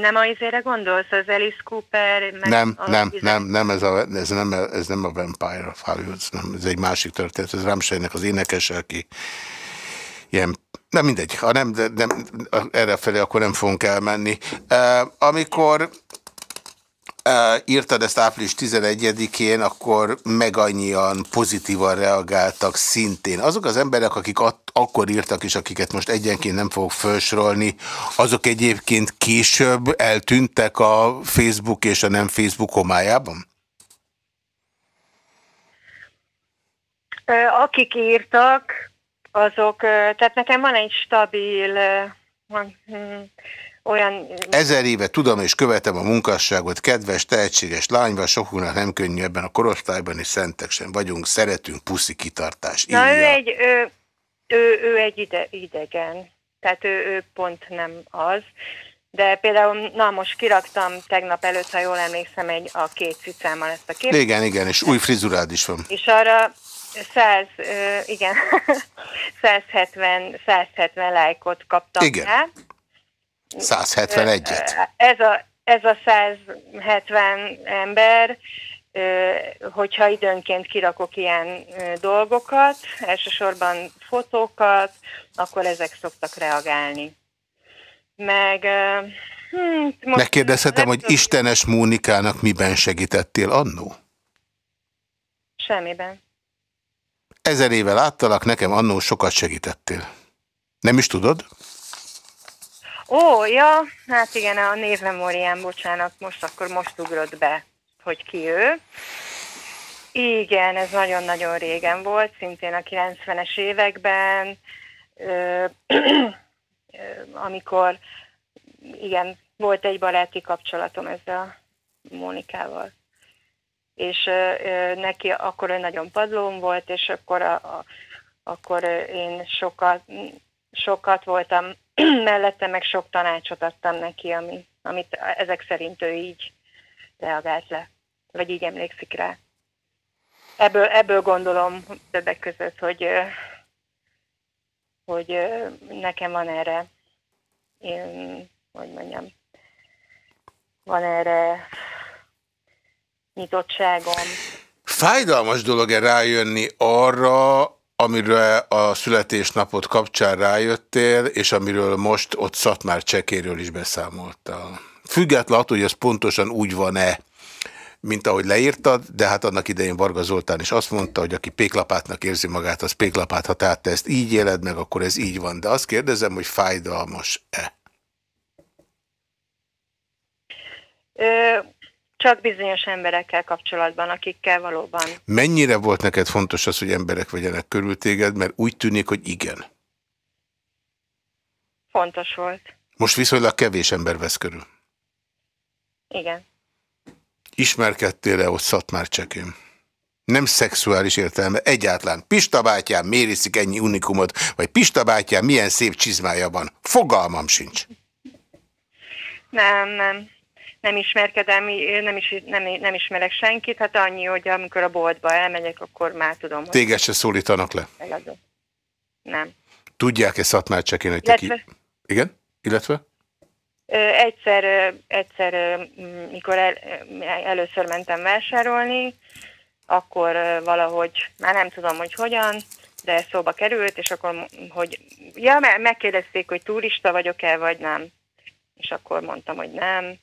nem a izére gondolsz, az Alice Cooper? Meg nem, a nem, nem, nem, ez, a, ez, nem, ez nem a Vampire of Hollywood, nem, ez egy másik történet, ez Ramsteinnek az énekes, aki ilyen, nem mindegy, ha nem, de nem, erre felé akkor nem fogunk elmenni. Uh, amikor írtad ezt április 11-én, akkor meg annyian pozitívan reagáltak szintén. Azok az emberek, akik akkor írtak, és akiket most egyenként nem fogok felsorolni, azok egyébként később eltűntek a Facebook és a nem Facebook homályában? Akik írtak, azok, tehát nekem van egy stabil hm, olyan... Ezer éve tudom és követem a munkasságot, kedves, tehetséges lányval, sokunknak nem könnyű ebben a korosztályban, és szentek sem vagyunk, szeretünk, puszi kitartás. Na ő egy, ő, ő, ő egy ide, idegen, tehát ő, ő pont nem az. De például, na most kiraktam tegnap előtt, ha jól emlékszem, egy, a két cicámmal ezt a képet. Igen, igen, és új frizurád is van. És arra 100, igen, 170, 170 lájkot kaptam igen. rá. 171-et. Ez a, ez a 170 ember, hogyha időnként kirakok ilyen dolgokat, elsősorban fotókat, akkor ezek szoktak reagálni. Meg... Hm, Megkérdezhetem, hogy Istenes Mónikának miben segítettél annó? Semmiben. Ezer éve láttalak, nekem annó sokat segítettél. Nem is tudod? Ó, ja, hát igen, a névmemóriám, bocsánat, most akkor most ugrott be, hogy ki ő. Igen, ez nagyon-nagyon régen volt, szintén a 90-es években, ö, ö, amikor, igen, volt egy baráti kapcsolatom ezzel a Mónikával. És neki akkor ő nagyon padlón volt, és akkor, a, a, akkor én sokat, sokat voltam mellette, meg sok tanácsot adtam neki, ami, amit ezek szerint ő így reagált le, vagy így emlékszik rá. Ebből, ebből gondolom többek között, hogy, hogy nekem van erre, én, hogy mondjam, van erre nyitottságom. Fájdalmas dolog-e rájönni arra, amiről a születésnapot kapcsán rájöttél, és amiről most ott Szatmár Csekéről is beszámoltál. Függetlenül attól, hogy ez pontosan úgy van-e, mint ahogy leírtad, de hát annak idején Varga Zoltán is azt mondta, hogy aki péklapátnak érzi magát, az péklapát, ha tehát te ezt így éled meg, akkor ez így van. De azt kérdezem, hogy fájdalmas-e? Csak bizonyos emberekkel kapcsolatban, akikkel valóban. Mennyire volt neked fontos az, hogy emberek vegyenek körül téged, mert úgy tűnik, hogy igen. Fontos volt. Most viszonylag kevés ember vesz körül. Igen. Ismerkedtél-e ott Szatmár csekén? Nem szexuális értelme, egyáltalán. Pista bátyám miért iszik ennyi unikumot, vagy Pista bátyám milyen szép csizmája van. Fogalmam sincs. Nem, nem nem ismerkedem, nem, is, nem, nem ismerek senkit, hát annyi, hogy amikor a boltba elmegyek, akkor már tudom. Hogy Téged se szólítanak le? Eladom. Nem. Tudják-e Szatmár Csekén, hogy te ki... Igen? Illetve? Egyszer, egyszer mikor el, először mentem vásárolni, akkor valahogy, már nem tudom, hogy hogyan, de szóba került, és akkor, hogy, ja, megkérdezték, hogy turista vagyok-e, vagy nem. És akkor mondtam, hogy nem,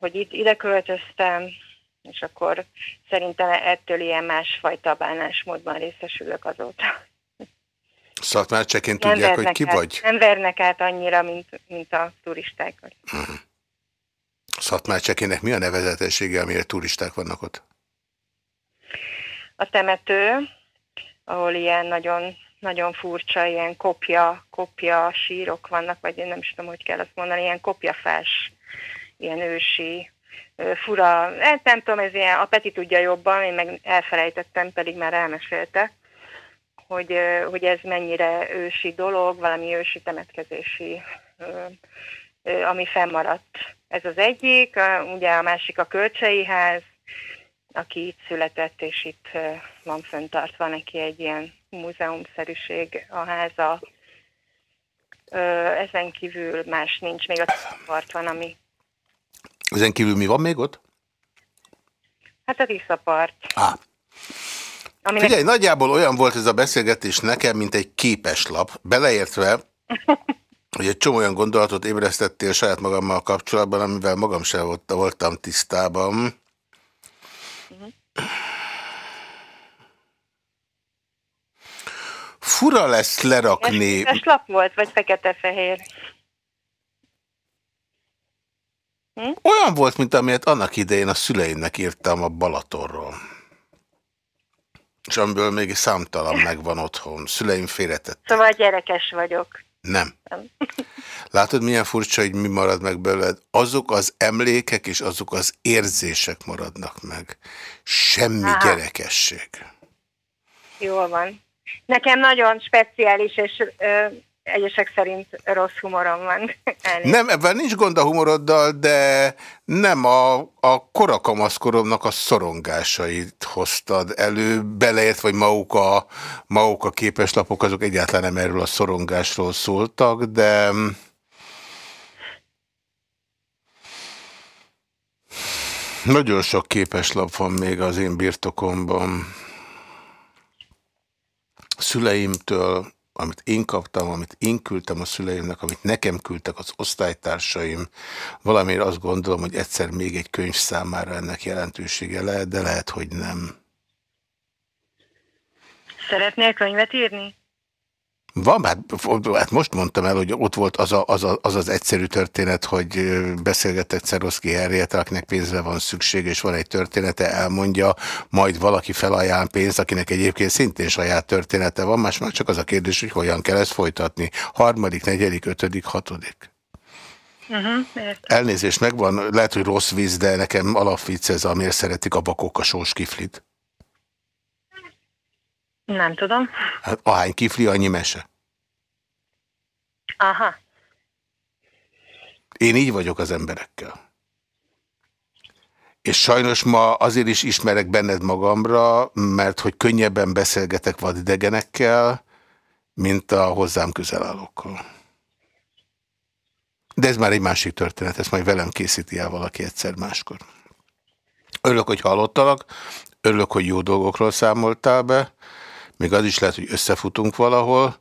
hogy itt ide költöztem, és akkor szerintem ettől ilyen másfajta bánásmódban részesülök azóta. Szatmárcseként tudják, hogy ki át, vagy? Nem vernek át annyira, mint, mint a turisták. Uh mhm. -huh. Szatmárcsekének mi a nevezetessége, amire turisták vannak ott? A temető, ahol ilyen nagyon, nagyon furcsa, ilyen kopja, kopja sírok vannak, vagy én nem is tudom, hogy kell azt mondani, ilyen kopjafás, ilyen ősi, fura, hát nem tudom, ez ilyen, a Peti tudja jobban, én meg elfelejtettem, pedig már elmesélte, hogy, hogy ez mennyire ősi dolog, valami ősi temetkezési, ami fennmaradt. Ez az egyik, ugye a másik a Kölcsei ház, aki itt született, és itt van föntartva neki egy ilyen múzeumszerűség a háza. Ezen kívül más nincs, még a part van, ami... Ezen kívül mi van még ott? Hát a Tiszapart. Ah. Aminek... Figyelj, nagyjából olyan volt ez a beszélgetés nekem, mint egy képeslap, beleértve, hogy egy csomó olyan gondolatot ébresztettél saját magammal kapcsolatban, amivel magam sem voltam tisztában. Fura lesz lerakni... Ez lap volt, vagy fekete-fehér? Hm? Olyan volt, mint amilyet annak idején a szüleimnek írtam a Balatorról. És amiből még számtalan megvan otthon. Szüleim félretett. Szóval gyerekes vagyok. Nem. Nem. Látod, milyen furcsa, hogy mi marad meg belőled? Azok az emlékek és azok az érzések maradnak meg. Semmi Aha. gyerekesség. Jól van. Nekem nagyon speciális és ö, egyesek szerint rossz humorom van. nem, ebben nincs gond a humoroddal, de nem a, a korakamaszkoromnak a szorongásait hoztad elő, beleért, vagy maguk a, maguk a képeslapok, azok egyáltalán nem erről a szorongásról szóltak, de... Nagyon sok képeslap van még az én birtokomban. Szüleimtől, amit én kaptam, amit én küldtem a szüleimnek, amit nekem küldtek az osztálytársaim, valamiért azt gondolom, hogy egyszer még egy könyv számára ennek jelentősége lehet, de lehet, hogy nem. Szeretnél könyvet írni? Van, hát, hát most mondtam el, hogy ott volt az, a, az, a, az az egyszerű történet, hogy beszélgetett Szeroszki Henriette, akinek pénzre van szükség, és van egy története, elmondja, majd valaki felajánl pénzt, akinek egyébként szintén saját története van, más már csak az a kérdés, hogy hogyan kell ezt folytatni. Harmadik, negyedik, ötödik, hatodik. Uh -huh, Elnézést megvan, lehet, hogy rossz víz, de nekem alapvíz ez, amiért szeretik a bakok a sós kiflit. Nem tudom. Hát ahány kifli, annyi mese. Aha. Én így vagyok az emberekkel. És sajnos ma azért is ismerek benned magamra, mert hogy könnyebben beszélgetek vadidegenekkel, mint a hozzám közelállókkal. De ez már egy másik történet, ezt majd velem készíti el valaki egyszer máskor. Örülök, hogy hallottalak, örülök, hogy jó dolgokról számoltál be, még az is lehet, hogy összefutunk valahol,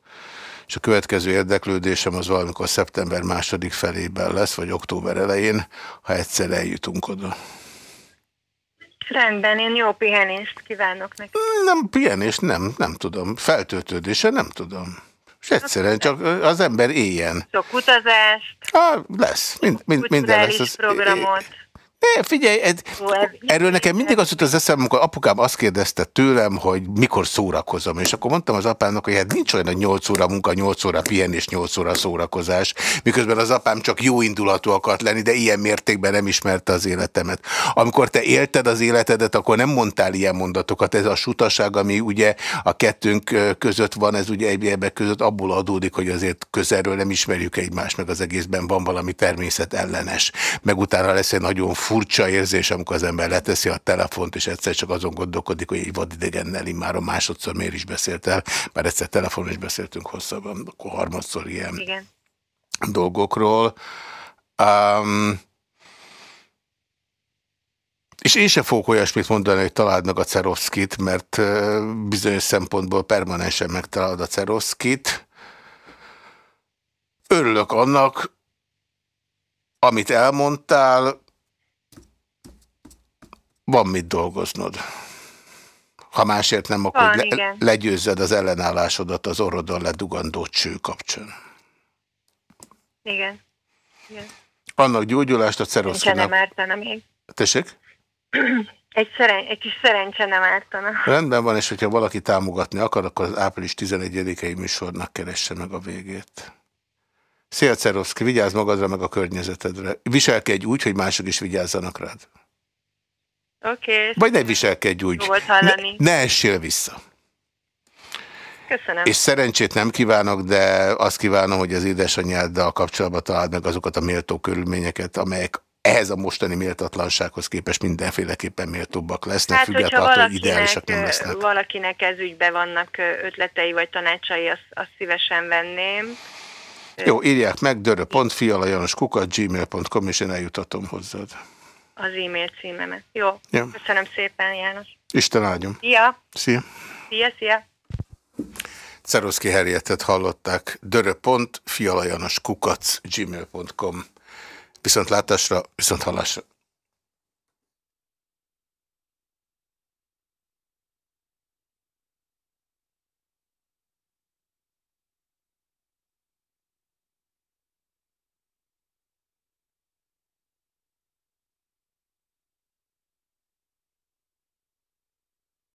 és a következő érdeklődésem az valamikor szeptember második felében lesz, vagy október elején, ha egyszer eljutunk oda. Rendben, én jó pihenést kívánok neki. Nem, pihenést nem, nem tudom. Feltöltődése nem tudom. És egyszerűen csak az ember éljen. Sok utazást. Ah, lesz. Mind, mind, minden lesz. Az, programot. Ne, figyelj, ez, erről nekem mindig az jut az eszem, amikor apukám azt kérdezte tőlem, hogy mikor szórakozom, és akkor mondtam az apámnak, hogy hát nincs olyan, hogy 8 óra munka, 8 óra pihenés, 8 óra szórakozás, miközben az apám csak jó indulatú akart lenni, de ilyen mértékben nem ismerte az életemet. Amikor te élted az életedet, akkor nem mondtál ilyen mondatokat. Ez a sutaság, ami ugye a kettőnk között van, ez ugye egyébek között abból adódik, hogy azért közelről nem ismerjük egymást, meg az egészben van valami természet ellenes. Meg utána lesz egy nagyon furcsa érzés, amikor az ember leteszi a telefont, és egyszer csak azon gondolkodik, hogy egy vadidegennel a másodszor miért is beszélt el, már egyszer telefonon is beszéltünk hosszabban, akkor harmadszor ilyen. Igen. dolgokról. Um, és én sem fogok olyasmit mondani, hogy találd meg a Cerovszkit, mert bizonyos szempontból permanensen megtalálod a Cerovszkit. Örülök annak, amit elmondtál, van mit dolgoznod. Ha másért nem, akkor van, le, legyőzzed az ellenállásodat az orrodon ledugandó cső kapcsán. Igen. Igen. Annak gyógyulást a Ceroszkinak... nem ártana még. Tessék? Egy, szeren, egy kis szerencse nem ártana. Rendben van, és hogyha valaki támogatni akar, akkor az április 11-i műsornak keresse meg a végét. Szia Ceroszki, vigyázz magadra meg a környezetedre. Viselkedj úgy, hogy mások is vigyázzanak rád. Oké. Okay, Vagy ne viselkedj úgy. Ne, ne essél vissza. Köszönöm. És szerencsét nem kívánok, de azt kívánom, hogy az édesanyjáddal kapcsolatban találd meg azokat a méltó körülményeket, amelyek ehhez a mostani méltatlansághoz képest mindenféleképpen méltóbbak lesznek, hát, függetlenül attól, hogy ideálisak nem lesznek. valakinek ez ügyben vannak ötletei vagy tanácsai, azt, azt szívesen venném. Jó, írják meg, dörö.fialajanoskukat, gmail.com, és én eljutatom hozzád. Az e-mail címemet. Jó, ja. köszönöm szépen, János. Isten áldjon. Szia. Szia. Szia, szia. Ceroszki Herietet hallották, dörö.fialajanoskukac, gmail.com. Viszont látásra, viszont hallásra.